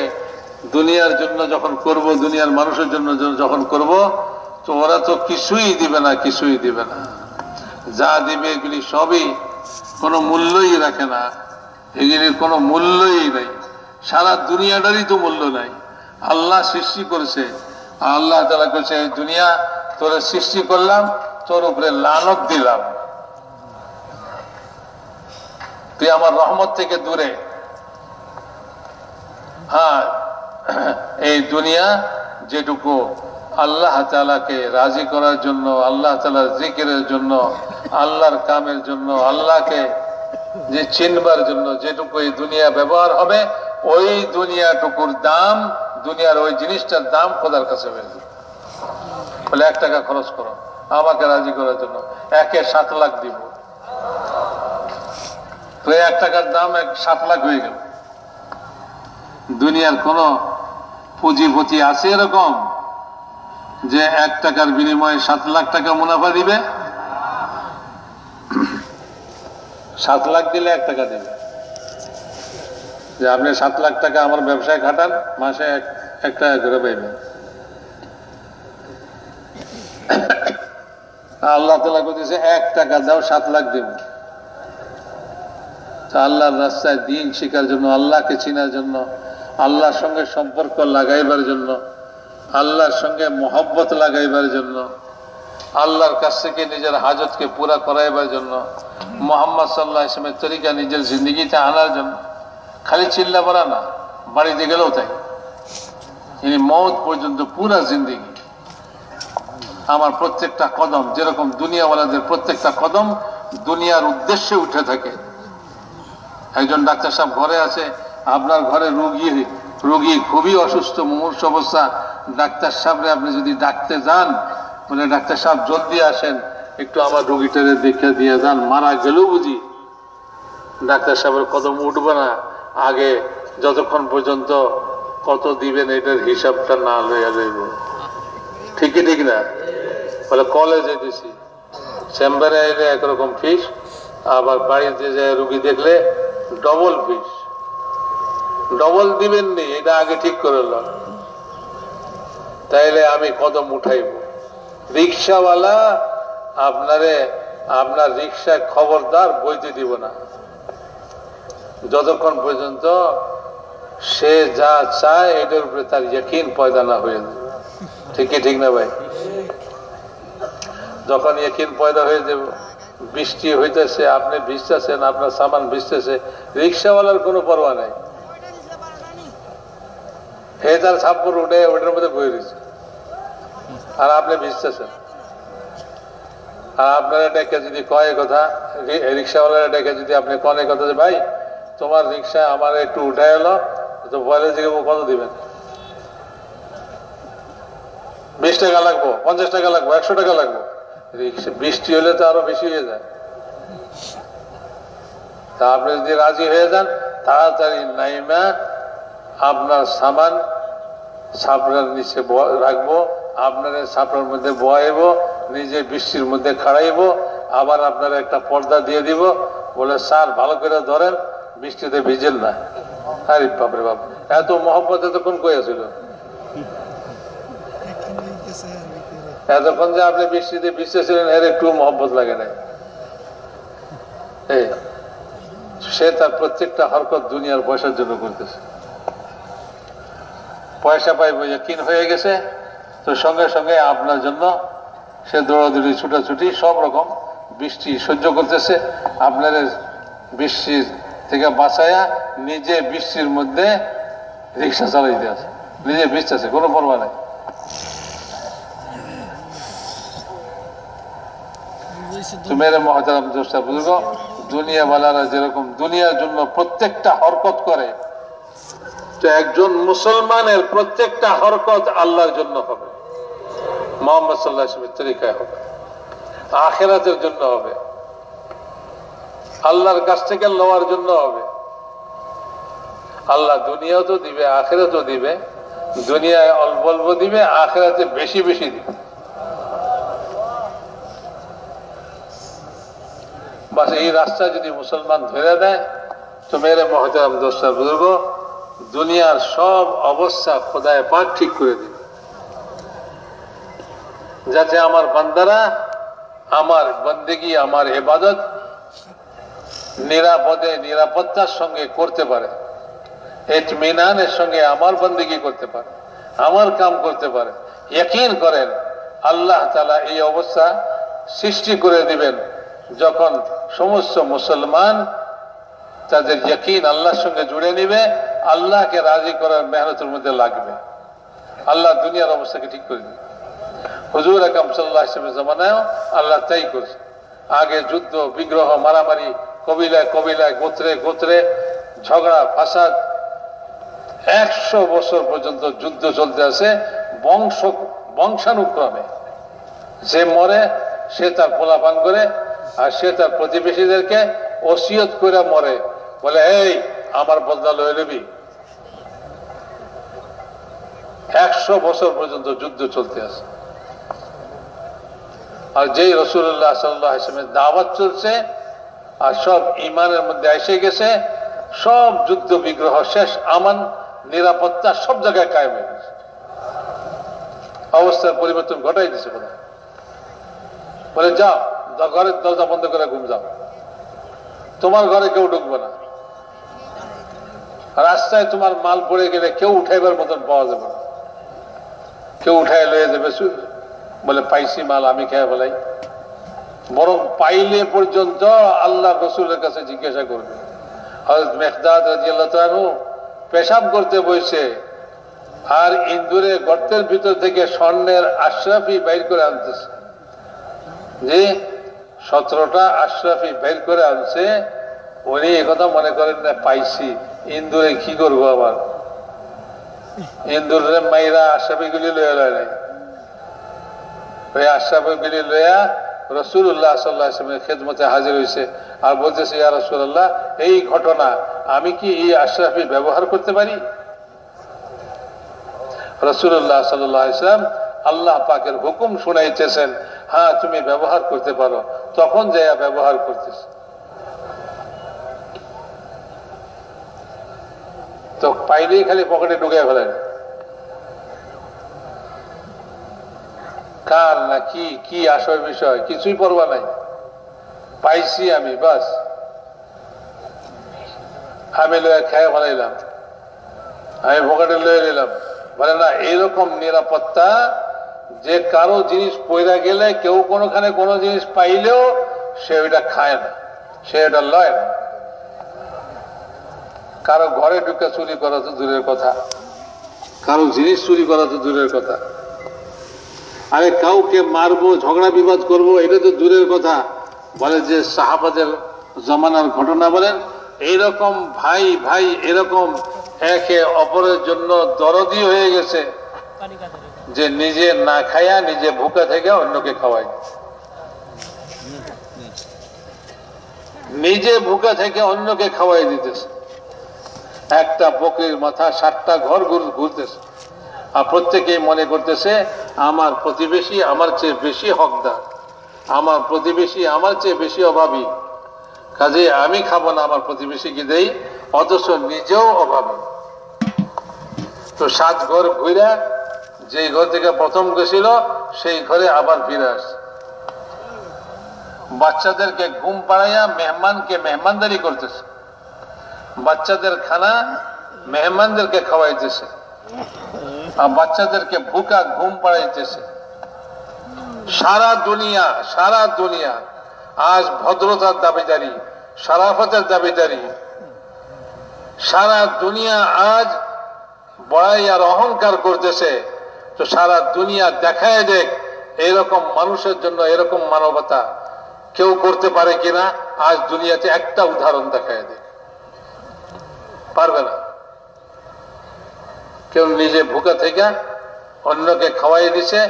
দুনিয়ার জন্য যখন করব দুনিয়ার মানুষের জন্য যখন করব তো ওরা তো কিছুই দিবে না কিছুই দিবে না। যা দিবে এগুলি সবই কোনো মূল্যই রাখে না। এগুলির কোনো মূল্যই নেই। সারা দুনিয়াটারই তো মূল্য নাই। আল্লাহ সৃষ্টি করেছে। আল্লাহ তালা করেছে দুনিয়া তোরে সৃষ্টি করলাম, তোর উপরে লানত দিলাম। তুই আমার রহমত থেকে দূরে। হ্যাঁ এই দুনিয়া যেটুকু আল্লাহ তালাকে রাজি করার জন্য, আল্লাহ তালার জিকিরের জন্য, আল্লাহর কামের জন্য, আল্লাহকে যে চিনবার জন্য যেটুকু এই দুনিয়া ব্যবহার হবে ওই দুনিয়াটুকুর দাম, দুনিয়ার ওই জিনিসটার দাম খোদার কাছে হয়ে বলে, এক টাকা খরচ করো, আমাকে রাজি করার জন্য। একে সাত লাখ দিব। তো এক টাকার দাম এক সাত লাখ হয়ে গেল। দুনিয়ার কোন পুঁজিপতি আছে এরকম যে এক টাকার বিনিময়ে সাত লাখ টাকা মুনাফা দিবে? সাত লাখ দিলে এক টাকা দিবে। যে আপনি সাত লাখ টাকা আমার ব্যবসায় খাটান, মাসে এক টাকা করে পাইবেন। আল্লাহ তালা করতেছে এক টাকা দাও, সাত লাখ দেব আল্লাহর রাস্তায় দিন শেখার জন্য, আল্লাহকে চিনার জন্য, আল্লাহর সঙ্গে সম্পর্ক লাগাইবার জন্য, আল্লাহর সঙ্গে মহব্বত লাগাইবার জন্য, আল্লাহর কাছ থেকে নিজের হাজতকে পুরা করাইবার জন্য, মোহাম্মদ সাল্লাহ ইসলামের তরিকা নিজের জিন্দগিতে আনার জন্য। খালি চিল্লা পড়া না, বাড়িতে গেলেও তাই। তিনি মত পর্যন্ত পুরা জিন্দগি। আমার প্রত্যেকটা কদম, যেরকম দুনিয়াওয়ালাদের প্রত্যেকটা কদম দুনিয়ার উদ্দেশ্যে উঠে থাকে। একজন ডাক্তার সাহেব ঘরে আছে, আপনার ঘরে রুগী রুগী খুবই অসুস্থ, মুমূর্ষ অবস্থা। ডাক্তার সাহেবরে আপনি যদি ডাকতে যান মানে ডাক্তার সাহেব, জলদি আসেন, একটু আমার রুগীটারে দেখে দিয়ে যান, মারা গেলেও বুঝি। ডাক্তার সাহেবের কদম উঠবে না। আগে যতক্ষণ পর্যন্ত কত দিবেন এটার হিসাবটা না লইয়া লইব ঠিকই, ঠিক না? বলে কলেজে দিছি চেম্বারে এলে একরকম ফিস, আবার বাড়িতে যে রুগী দেখলে ডবল ফিস। ডবল দিবেন নি এটা আগে ঠিক করে তাইলে আমি কদম উঠাইব। রিক্সাওয়ালা আপনারে, আপনার রিক্সায় খবরদার বইতে দিব না। যতক্ষণ পর্যন্ত সে যা চায়, এটার উপরে তার ইয়কিন পয়দা না হয়ে যাবে ঠিকই ঠিক না ভাই? যখন ইয়কিন পয়দা হয়ে যাবে, বৃষ্টি হইতেছে, আপনি ভিজতেছেন, আপনার সামান ভিজতেছে, রিক্সাওয়ালার কোনো পরোয়া নাই। হে তার ছাপ্পর উঠে ওটার মধ্যে বয়ে দিচ্ছে আর আপনি ভিজতেছেন। আর আপনারা ডেকে যদি কয় কথা রিক্সাওয়ালারা ডেকে যদি আপনি কনে কথা যে, ভাই তোমার রিক্সা আমার একটু উঠে এলো, তো বলে যে কত দিবেন। বিশ টাকা লাগবো, পঞ্চাশ টাকা লাগবো, একশো টাকা লাগবো। বৃষ্টি হলে তো আরও বেশি হয়ে যায়। তা আপনি যদি রাজি হয়ে যান, তাড়াতাড়ি নাইমা আপনার সামান সাপড়ার নিচে রাখব, আপনার সাপড়ার মধ্যে বয়াইব, নিজে বৃষ্টির মধ্যে খাড়াইব, আবার আপনার একটা পর্দা দিয়ে দিব। বলে, স্যার, ভালো করে ধরেন। বৃষ্টিতে ভিজেল না। আরে বাপরে বাপ। এত মহব্বত এতক্ষণ কইয়াছিল এতক্ষণ যে আপনি বৃষ্টিতে ভিজতেছিলেন, এর একটু মহব্বত লাগে না এই, সে তার প্রত্যেকটা হরকত দুনিয়ার পয়সার জন্য করতেছে। পয়সা পাইব কিন হয়ে গেছে, তো সঙ্গে সঙ্গে আপনার জন্য সে দৌড়াদৌড়ি, ছুটাছুটি সব রকম বৃষ্টি সহ্য করতেছে। আপনার বৃষ্টির থেকে বাঁচায়া নিজে বৃষ্টির মধ্যে রিক্সা চালাইতে আছে। নিজে ভিজতেছে কোনো পরোয়া নাই। যেরকম দুনিয়ার জন্য প্রত্যেকটা হরকত করে, তো একজন মুসলমানের প্রত্যেকটা হরকত আল্লাহর জন্য হবে। তরিকায় হবে। আখেরাতের জন্য হবে। আল্লাহর কাছ থেকে লওয়ার জন্য হবে। আল্লাহ দুনিয়াও তো দিবে, আখেরাতও দিবে। দুনিয়ায় অল্প অল্প দিবে, আখেরাতে বেশি বেশি দিবে। বাস এই রাস্তা যদি মুসলমান ধরে দেয়, তো মেরে মহতারাম দোস্তার বুজুর্গ, দুনিয়ার সব অবস্থা খোদায় পাক ঠিক করে দিবে। যাতে আমার বান্দারা, আমার বন্দেগি, আমার এবাদত নিরাপদে, নিরাপত্তার সঙ্গে করতে পারে। এতমিনানের সঙ্গে আমার বন্দেগি করতে পারে আমার কাম করতে পারে। ইয়কিন করেন, আল্লাহ তালা এই অবস্থা সৃষ্টি করে দিবেন যখন সমস্ত মুসলমান তাদের ইয়কিন আল্লাহর সঙ্গে জুড়ে নিবে, আল্লাহকে রাজি করার মেহনতের মধ্যে লাগবে। আল্লাহ দুনিয়ার অবস্থাকে ঠিক করে দিবে। হুজুর আকাম সাল্লাহ ইসলামের জমানায়ও আল্লাহ তাই করছে আগে যুদ্ধ, বিগ্রহ, মারামারি কবিলায় কবিলায়, গোত্রে গোত্রে ঝগড়া, ফাসাদ। একশো বছর পর্যন্ত যুদ্ধ চলতে আছে বংশ, বংশানুক্রমে। যে মরে, সে তার পোলাপান করে আর সে তার প্রতিবেশীদেরকে ওসিয়ত করে মরে। বলে, এই, আমার বদলা লয়ে নেবি। একশো বছর পর্যন্ত যুদ্ধ চলতে আছে। আর যেই রসুল্লাহ সাল্লামের দাওয়াত চলছে আর সব ইমানের মধ্যে এসে গেছে, সব যুদ্ধ বিগ্রহ শেষ, আমান, নিরাপত্তা সব জায়গায় কায়েম হয়ে গেছে। অবস্থার পরিবর্তন ঘটাই দিছে বোধ বলে, যাও ঘরের দরজা বন্ধ করে ঘুম যাও। তোমার ঘরে কেউ ঢুকবে না। রাস্তায় তোমার মাল পড়ে গেলে কেউ উঠাইবার মতন পাওয়া যাবে না। কেউ উঠাই লয়ে যাবে বলে, পাইছি মাল, আমি খেয়ে ফেলাই। বরং পাইলে পর্যন্ত আল্লাহ রসুলের কাছে জিজ্ঞাসা করবে। হজরত মেহদাদ রাজিয়াল্লাহ পেশাব করতে বসে আর ইন্দুরে গর্তের ভিতর থেকে স্বর্ণের আশরাফি বাইর করে আনতেছে। যে সতেরোটা আশরাফি বের করে আনছে, উনি একথা মনে করেন না, পাইছি, ইন্দুরে কি করব আবার? ইন্দুরের মাইরা আশরাফি গুলি লয়ে লয় নাই। ওই আশরাফি গুলি লয়া রসুল্লাহ সাল্লাহ ইসলামের খেদমতে হাজির হয়েছে। আর বলতেছে, ইয়া রসুল্লাহ এই ঘটনা আমি কি এই আশরাফি ব্যবহার করতে পারি? রসুল্লাহ সাল্লাহ ইসলাম আল্লাহ পাকের হুকুম শুনাইতেছেন হ্যাঁ তুমি ব্যবহার করতে পারো। তখন যাইয়া ব্যবহার করতেছে। তো পাইলেই খালি পকেটে ঢুকে ফেলেন। কার না কি কি আসল বিষয়? কিছুই পরবা নাই। পাইছি আমি, বাস। আমি লয়ে খেয়ে ফেলাইলাম। আমি পকেটে লয়ে নিলাম। বলে, না, এইরকম নিরাপত্তা যে কারও জিনিস পয়রা গেলে কেউ কোনোখানে কোনো জিনিস পাইলেও সে ওইটা খায় না। সে এটা লয় না। কারও ঘরে ঢুকে চুরি করা তো দূরের কথা। কারও জিনিস চুরি করা তো দূরের কথা। আরে কাউকে মারবো, ঝগড়া বিবাদ করব, এটা তো দূরের কথা। বলে যে সাহাবাদের জমানার ঘটনা বলেন, এইরকম ভাই ভাই, এরকম একে অপরের জন্য দরদি হয়ে গেছে যে নিজে না খায়া, নিজে ভুকা থেকে অন্যকে খাওয়াই নিজে ভুকা থেকে অন্যকে খাওয়াই দিতেছে। একটা বকরির মাথা সাতটা ঘর ঘুরতেছে। আর প্রত্যেকেই মনে করতেছে, আমার প্রতিবেশী আমার চেয়ে বেশি হকদার। আমার প্রতিবেশী আমার চেয়ে বেশি অভাবী। কাজে আমি খাব না আমার প্রতিবেশীকে দেই, অথচ নিজেও অভাবী। তো সাত ঘর ঘুরে যে ঘর থেকে প্রথম গেছিল, সেই ঘরে আবার ফিরে আসছে। বাচ্চাদেরকে ঘুম পাড়াইয়া মেহমানকে মেহমানদারি করতেছে। বাচ্চাদের খানা মেহমানদেরকে খাওয়াইতেছে। বাচ্চাদেরকে ভুকা ঘুম পাড়াইতেছে। সারা দুনিয়া সারা দুনিয়া, আজ ভদ্রতার দাবিদারি, সারাফতের দাবিদারি। সারা দুনিয়া আজ বড়াই আর অহংকার করতেছে। তো সারা দুনিয়া দেখায় দেখ, এরকম মানুষের জন্য এরকম মানবতা কেউ করতে পারে কিনা? আজ দুনিয়াতে একটা উদাহরণ দেখায় দেখ। পারবে না? কেউ নিজে ভুকা থেকে অন্যকে খাওয়াই দিছে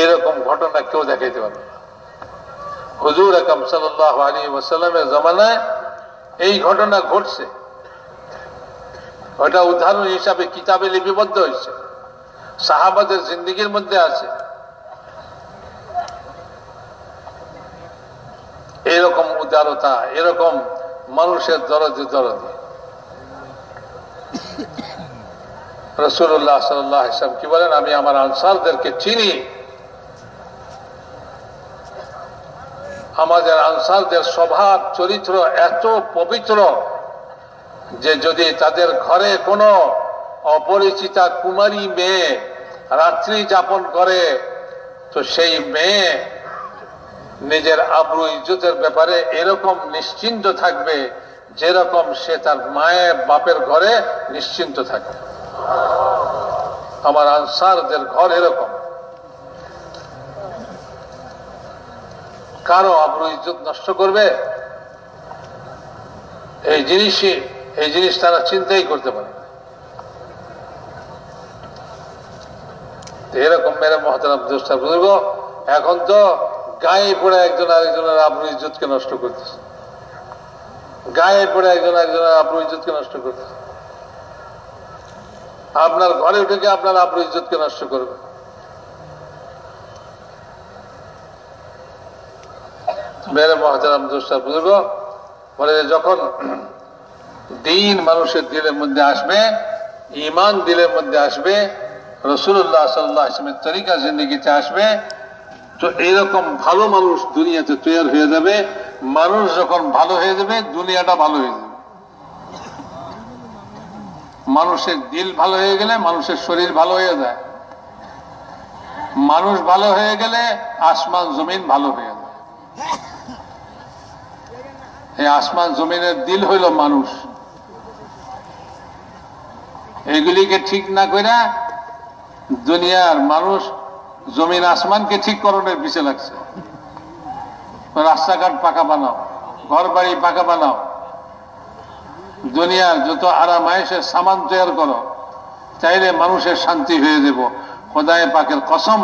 এরকম ঘটনা কেউ দেখাইতে পারবে হুজুর আকম সাল্লাহ আলী জমানায় এই ঘটনা ঘটছে। ওটা উদাহরণ হিসাবে কিতাবে লিপিবদ্ধ হয়েছে। সাহাবাদের জিন্দিগির মধ্যে আছে। এরকম উদারতা, এরকম মানুষের দরদে দরদে রসুল্লাহ সাল্লাহ ইসলাম কি বলেন? আমি আমার আনসারদেরকে চিনি। আমাদের আনসারদের স্বভাব, চরিত্র এত পবিত্র যে যদি তাদের ঘরে কোনো অপরিচিতা কুমারী মেয়ে রাত্রি যাপন করে, তো সেই মেয়ে নিজের আব্রু ইজ্জতের ব্যাপারে এরকম নিশ্চিন্ত থাকবে যেরকম সে তার মায়ের বাপের ঘরে নিশ্চিন্ত থাকে আমার আনসারদের ঘর এরকম। কারও আব্রু ইজ্জত নষ্ট করবে? এই জিনিসই, এই জিনিস তারা চিন্তাই করতে পারে এরকম মেরে মহাতারাম দোষটা বুঝব এখন তো গায়ে পড়ে একজন আরেকজনের আব্রু ইজ্জতকে নষ্ট করতেছে। গায়ে পড়ে একজন আরেকজনের আব্রু ইজ্জতকে নষ্ট করতেছে। আপনার ঘরে উঠে গিয়ে আপনার আব্রু ইজ্জতকে নষ্ট করবে। মেরে মহাতারাম দোষটা বুঝব বলে যখন দিন মানুষের দিলের মধ্যে আসবে ইমান দিলের মধ্যে আসবে রসুল্লাহ সাল্লাহ আসলামের তরিকা জিন্দগিতে আসবে, তো এইরকম ভালো মানুষ দুনিয়াতে তৈরি হয়ে যাবে, মানুষ যখন ভালো হয়ে যাবে, দুনিয়াটা ভালো হয়ে যাবে। মানুষের দিল ভালো হয়ে গেলে মানুষের শরীর ভালো হয়ে যায়। মানুষ ভালো হয়ে গেলে আসমান, জমিন ভালো হয়ে যায়। এই আসমান, জমিনের দিল হইল মানুষ। এগুলিকে ঠিক না করে দুনিয়ার মানুষ জমিন, আসমানকে ঠিক করণের পিছিয়ে লাগছে। রাস্তাঘাট পাকা বানাও ঘর বাড়ি পাকা বানাও। দুনিয়ার যত আরাম আয়েসের সামান তৈরি করো, চাইলে মানুষের শান্তি হয়ে যাব। খোদায় পাকের কসম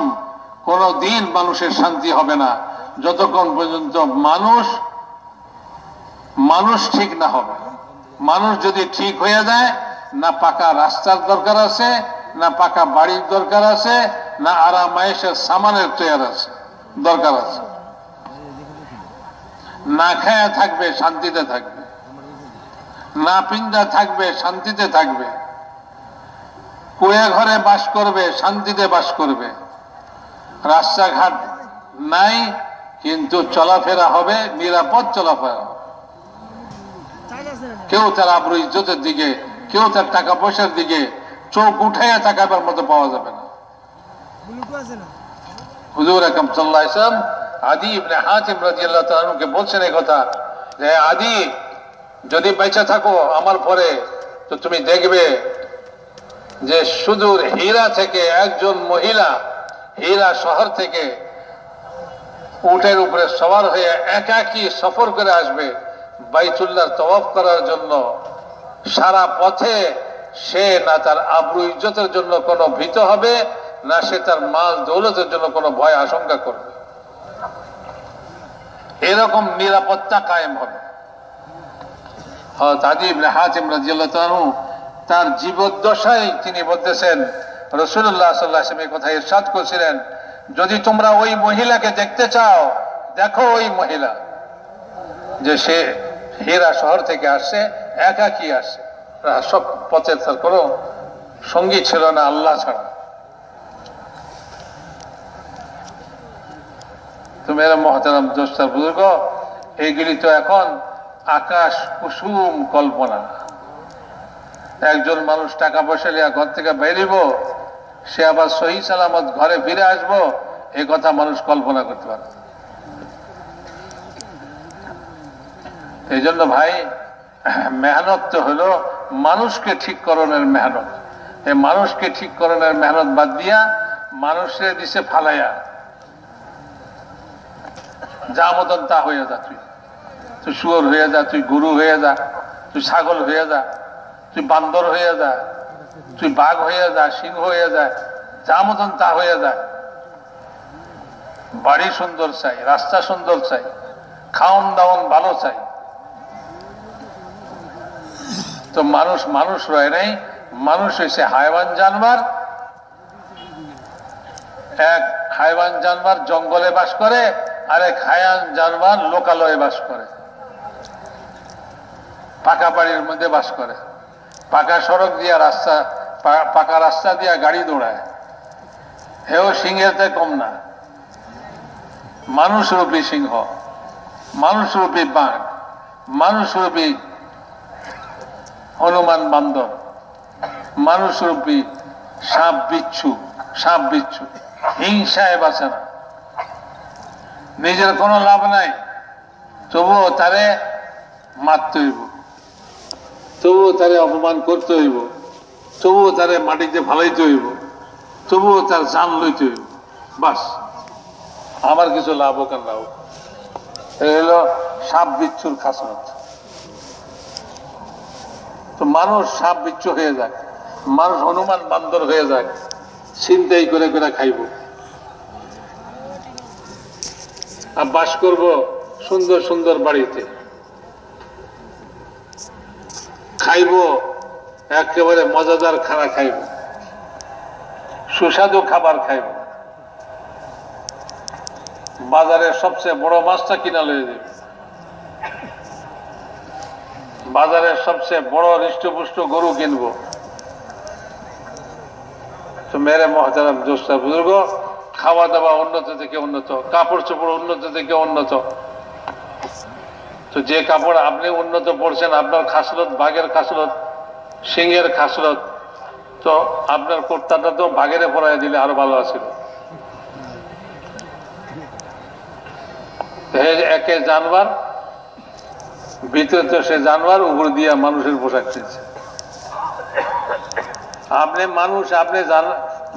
কোনো দিন মানুষের শান্তি হবে না। যতক্ষণ পর্যন্ত মানুষ মানুষ ঠিক না হবে। মানুষ যদি ঠিক হয়ে যায়, না পাকা রাস্তার দরকার আছে, না পাকা বাড়ির দরকার আছে, না আরাম আয়েসের সামানের তৈরি আছে, দরকার আছে। না খায়া থাকবে, শান্তিতে থাকবে। না পিন্দা থাকবে, শান্তিতে থাকবে। কুয়ে ঘরে বাস করবে, শান্তিতে বাস করবে। রাস্তাঘাট নাই, কিন্তু চলাফেরা হবে, নিরাপদ চলাফেরা কেউ তার আব্রু ইজ্জতের দিকে, কেউ তার টাকা পয়সার দিকে, চোখ উঠাইয়া তাকাবার মতো পাওয়া যাবে না। হুজুর আকম সাল্লাহ আদি ইবনে হাতিম রাদিয়াল্লাহু তাআলাকে বলছেন কথা যে আদি যদি বেঁচে থাকো আমার পরে, তো তুমি দেখবে যে সুদূর হীরা থেকে একজন মহিলা হীরা শহর থেকে উটের উপরে সবার হয়ে একাকি সফর করে আসবে বাইতুল্লাহ তওয়াফ করার জন্য। সারা পথে সে না তার আব্রু ইজ্জতের জন্য কোনো ভীত হবে, না সে তার মাল দৌলতের জন্য কোনো ভয় আশঙ্কা করবে। এরকম নিরাপত্তা কায়েম হবে। তার জীবদ্দশায় তিনি বলতেছেন রসুল্লাহ সাল্লাহ কথা ইরশাদ করছিলেন, যদি তোমরা ওই মহিলাকে দেখতে চাও, দেখো ওই মহিলা যে সে হীরা শহর থেকে আসছে, একাকি আসছে। সব পথে তার কোনো সঙ্গী ছিল না, আল্লাহ ছাড়া। তো মেরা মহাতারাম দোস্তার বুজুর্গ এইগুলি তো এখন আকাশ কুসুম কল্পনা। একজন মানুষ টাকা পয়সা লিয়া ঘর থেকে বেরিব সে আবার সহি সালামত ঘরে ফিরে আসব এই কথা মানুষ কল্পনা করতে পারে এই জন্য ভাই, মেহনত তো হলো মানুষকে ঠিক করণের মেহনত। এই মানুষকে ঠিক করণের মেহনত বাদ দিয়া মানুষের দিছে ফালাইয়া, যা মতন তা হয়ে যা তুই শুয়োর হয়ে যা, তুই গরু হয়ে যা, তুই ছাগল হয়ে যা, তুই বান্দর হয়ে যা, তুই বাঘ হয়ে যা, সিংহ হয়ে যা যা মতন তা হয়ে যায় বাড়ি সুন্দর চাই, রাস্তা সুন্দর চাই, খাওন দাওন ভালো চাই। তো মানুষ মানুষ রয়ে নাই, মানুষ হয়েছে হাইওয়ান জানবার এক হাইওয়ান জানবার জঙ্গলে বাস করে আর এক হায়ান জানবার লোকালয়ে বাস করে। পাকা বাড়ির মধ্যে বাস করে। পাকা সড়ক দিয়া রাস্তা পাকা রাস্তা দিয়া গাড়ি দৌড়ায়। হেও সিংহের তে কম না। মানুষরূপী সিংহ মানুষরূপী বাঘ মানুষরূপী হনুমান বান্দর মানুষরূপী সাপ বিচ্ছু সাপ বিচ্ছু। হিংসায় বাঁচে না। নিজের কোনো লাভ নাই, তবুও তারে হইব। তবুও তারে অপমান করতে হইব। তবুও তারে মাটিতে ফালাইতে হইব। তবুও তার জান লইতে হইব। বাস, আমার কিছু লাভ হোক আর না হোক। সাপ বিচ্ছুর খাসমত তো মানুষ সাপ বিচ্ছু হয়ে যায়। মানুষ হনুমান বান্দর হয়ে যায়। চিন্তাই করে করে খাইব। আর বাস করব সুন্দর সুন্দর বাড়িতে। খাইব, একেবারে মজাদার খানা খাইব। সুস্বাদু খাবার খাইব। বাজারের সবচেয়ে বড় মাছটা কিনা লয়ে দেবে বাজারের সবচেয়ে বড় হৃষ্টপুষ্ট গরু কিনব। তো মেরে মহতারাম দোস্তা বুজুর্গ, খাওয়া দাওয়া উন্নত থেকে উন্নত, কাপড় চোপড় উন্নত থেকে উন্নত। তো যে কাপড় আপনি উন্নত পড়ছেন আপনার খাসলত, বাঘের খাসলত, সিংহের খাসলত, তো আপনার কোর্তাটা তো বাঘেরে পরাই দিলে আরও ভালো আছিল। একে জানবার ভিতরে তো সে জানবার উপর দিয়া মানুষের পোশাক কিনছে। আপনি মানুষ, আপনি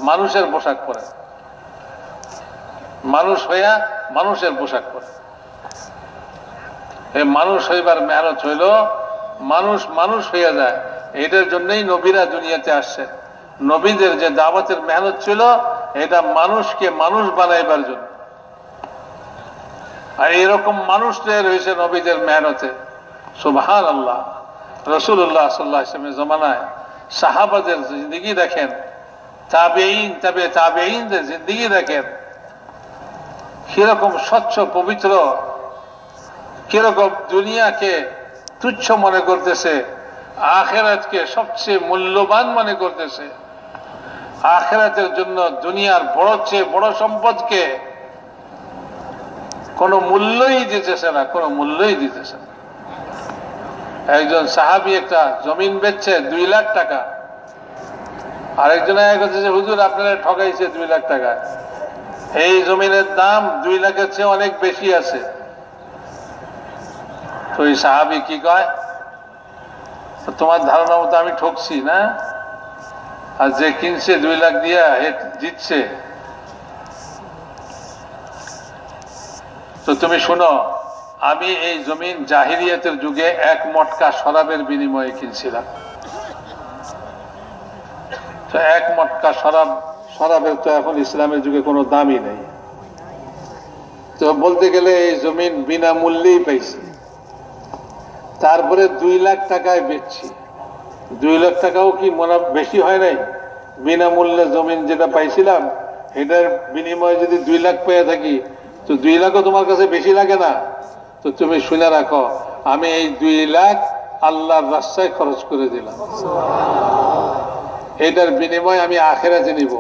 মানুষের পোশাক পরেন। মানুষ হইয়া মানুষের পোশাক পরে মানুষ হইবার মেহনত হইল, মানুষ মানুষ হইয়া যায়। এটার জন্যই নবীরা দুনিয়াতে আসছে নবীদের যে দাওয়াতের মেহনত ছিল, এটা মানুষকে মানুষ বানাইবার জন্য। আর এরকম মানুষদের হয়েছে নবীদের মেহনতে। সুবহান আল্লাহ রসুল্লাহ সাল্লাহ ইসলামের জমানায় সাহাবাদের জিন্দিগি দেখেন তাবেইন তবে তাবেইনদের জিন্দিগি দেখেন। কীরকম স্বচ্ছ, পবিত্র কীরকম দুনিয়াকে তুচ্ছ মনে করতেছে, আখেরাতকে সবচেয়ে মূল্যবান মনে করতেছে। আখেরাতের জন্য দুনিয়ার বড় চেয়ে বড় সম্পদকে কোনো মূল্যই দিতেছে না, কোনো মূল্যই দিতেছে না। একজন সাহাবি একটা জমিন বেচছে দুই লাখ টাকা। আরেকজন যে, হুজুর, আপনারা ঠকাইছে দুই লাখ টাকা। এই জমিনের দাম দুই লাখের চেয়ে অনেক বেশি আছে। তো এই সাহাবি কি কয়? তোমার ধারণা মতো আমি ঠকছি, না? আর যে কিনছে দুই লাখ দিয়া জিতছে। তো তুমি শোনো, আমি এই জমিন জাহিরিয়াতের যুগে এক মটকা শরাবের বিনিময়ে কিনছিলাম। তো এক মটকা শরাব, শরাবের তো এখন ইসলামের যুগে কোনো দামই নেই। তো বলতে গেলে এই জমিন বিনামূল্যেই পাইছি। তারপরে দুই লাখ টাকায় বেচছি। দুই লাখ টাকাও কি মনে বেশি হয় নাই? বিনামূল্যে জমিন যেটা পাইছিলাম এটার বিনিময়ে যদি দুই লাখ পেয়ে থাকি, তো দুই লাখও তোমার কাছে বেশি লাগে না? তো তুমি শুনে রাখো, আমি এই দুই লাখ আল্লাহর রাস্তায় খরচ করে দিলাম। এটার বিনিময়ে আমি আখেরাতে নিব।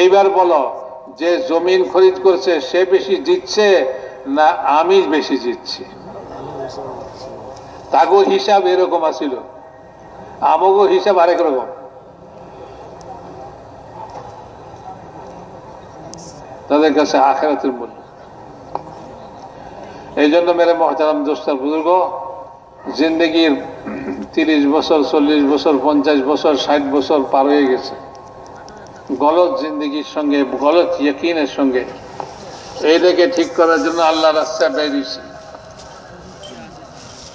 এইবার বলো, যে জমিন খরিদ করছে, সে বেশি জিতছে না আমি বেশি জিতছি? তাগো হিসাব এরকম আছিল। আমাগো হিসাব আরেক রকম। তাদের কাছে আখেরাতের মূল্য। এই জন্য মেরে মহতারাম দোস্তার বুজুর্গ, জিন্দগির তিরিশ বছর, চল্লিশ বছর, পঞ্চাশ বছর, ষাট বছর পার হয়ে গেছে। গলত জিন্দগির সঙ্গে, গলত ইয়কিনের সঙ্গে। এইটাকে ঠিক করার জন্য আল্লাহ রাস্তা বেরিয়েছে।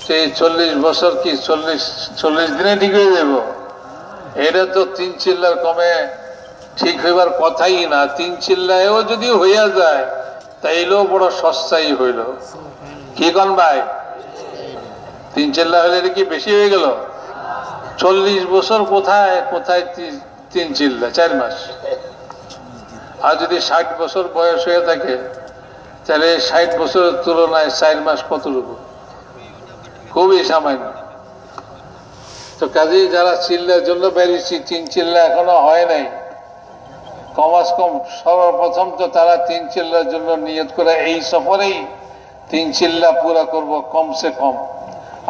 সেই চল্লিশ বছর কি চল্লিশ চল্লিশ দিনে ঠিক হয়ে যাব? এটা তো তিন চিল্লার কমে ঠিক হইবার কথাই না। তিন চিল্লায়ও যদি হইয়া যায়, তাইলেও বড় সস্তাই হইল। কি কন ভাই? তিন চিল্লা হলে কি বেশি হয়ে গেল? চল্লিশ বছর কোথায় কোথায় তিন চিল্লা, চার মাস? আর যদি ষাট বছর বয়স হয়ে থাকে, তাহলে ষাট বছরের তুলনায় চার মাস কতটুকু? খুবই সামান্য। তো কাজেই যারা চিল্লার জন্য বেরিয়েছি, তিন চিল্লা এখনও হয় নাই। কমাস কম, সর্বপ্রথম তো তারা তিন চিল্লার জন্য নিয়ত করে, এই সফরেই তিন চিল্লা পুরা করব, কমসে কম।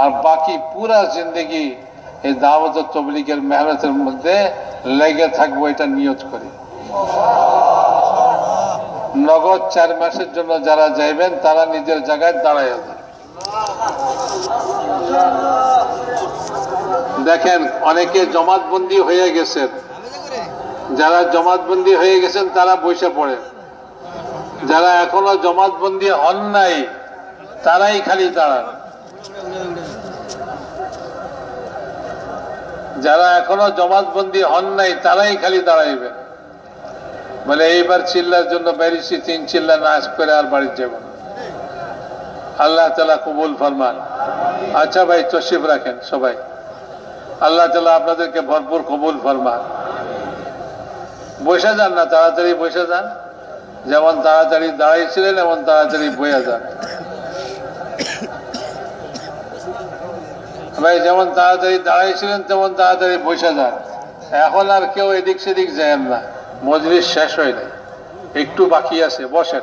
আর বাকি পুরা জিন্দগি এই দাওয়াত ও তবলিগের মেহনতের মধ্যে লেগে থাকব, এটা নিয়ত করি। নগদ চার মাসের জন্য যারা যাইবেন, তারা নিজের জায়গায় দাঁড়ায় যাবে। দেখেন, অনেকে জমাতবন্দি হয়ে গেছেন। যারা জমাতবন্দি হয়ে গেছেন, তারা বসে পড়েন। যারা এখনও জমাতবন্দি হন নাই, তারাই খালি দাঁড়ান। যারা এখনও জমাতবন্দি হন নাই, তারাই খালি দাঁড়াইবেন। বলে, এইবার চিল্লার জন্য বেরিয়েছি, তিন চিল্লা নাচ করে আর বাড়ির যাব না। আল্লাহ তালা কবুল ফরমান। আচ্ছা ভাই তশিফ রাখেন সবাই। আল্লাহ তালা আপনাদেরকে ভরপুর কবুল ফরমান। বসে যান না, তাড়াতাড়ি বসে যান। যেমন তাড়াতাড়ি দাঁড়িয়েছিলেন এমন তাড়াতাড়ি বয়ে যান। ভাই, যেমন তাড়াতাড়ি দাঁড়িয়েছিলেন তেমন তাড়াতাড়ি বসে যান। এখন আর কেউ এদিক সেদিক যায় না। মজলিস শেষ হয় নাই। একটু বাকি আছে, বসেন।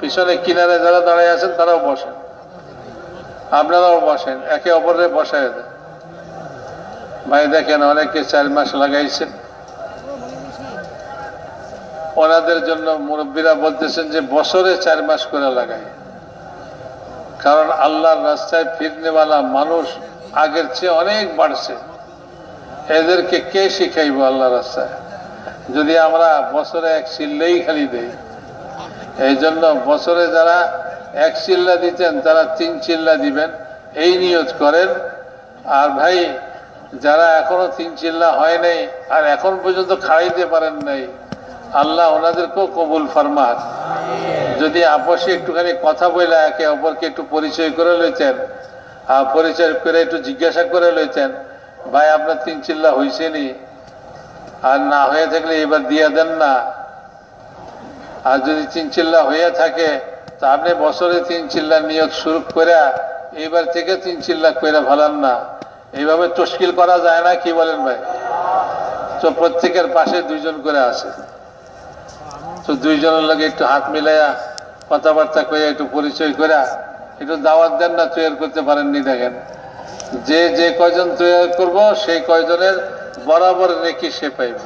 পিছনে কিনারে যারা দাঁড়িয়ে আছেন, তারাও বসেন। আপনারাও বসেন, একে অপরের বসায় দেন। ভাই দেখেন অনেকে চার মাস লাগাইছেন। ওনাদের জন্য মুরব্বীরা বলতেছেন যে বছরে চার মাস করে লাগাই। কারণ আল্লাহর রাস্তায় ফিরনেওয়ালা মানুষ আগের চেয়ে অনেক বাড়ছে। এদেরকে কে শিখাইব আল্লাহ রাস্তায়? যদি আমরা বছরে এক চিল্লেই খালি দেই এই জন্য বছরে যারা এক চিল্লা দিতেন, তারা তিন চিল্লা দিবেন। এই নিয়ত করেন। আর ভাই, যারা এখনও তিন চিল্লা হয় নাই, আর এখন পর্যন্ত খাড়াইতে পারেন নাই, আল্লাহ ওনাদেরকেও কবুল ফরমান যদি আপসে একটুখানি কথা বলে একে অপরকে একটু পরিচয় করে লইতেন, আর পরিচয় করে একটু জিজ্ঞাসা করে লইতেন, ভাই, আপনার তিন চিল্লা হয়েছে নি? আর না হয়ে থাকলে এবার দিয়ে দেন না। আর যদি তিন চিল্লা হয়ে থাকে আপনি বছরে তিন চিল্লা নিয়োগ শুরু করে এইবার থেকে তিন চিল্লা করে ভালান না। এইভাবে তশকিল করা যায় না, কি বলেন ভাই? তো প্রত্যেকের পাশে দুইজন করে আছে তো দুইজনের লগে একটু হাত মিলাইয়া কথাবার্তা করে একটু পরিচয় করে একটু দাওয়াত দেন না তৈরি করতে পারেননি দেখেন। যে যে কয়জন তৈরি করব, সেই কয়জনের বরাবর নেকি সে পাইবে।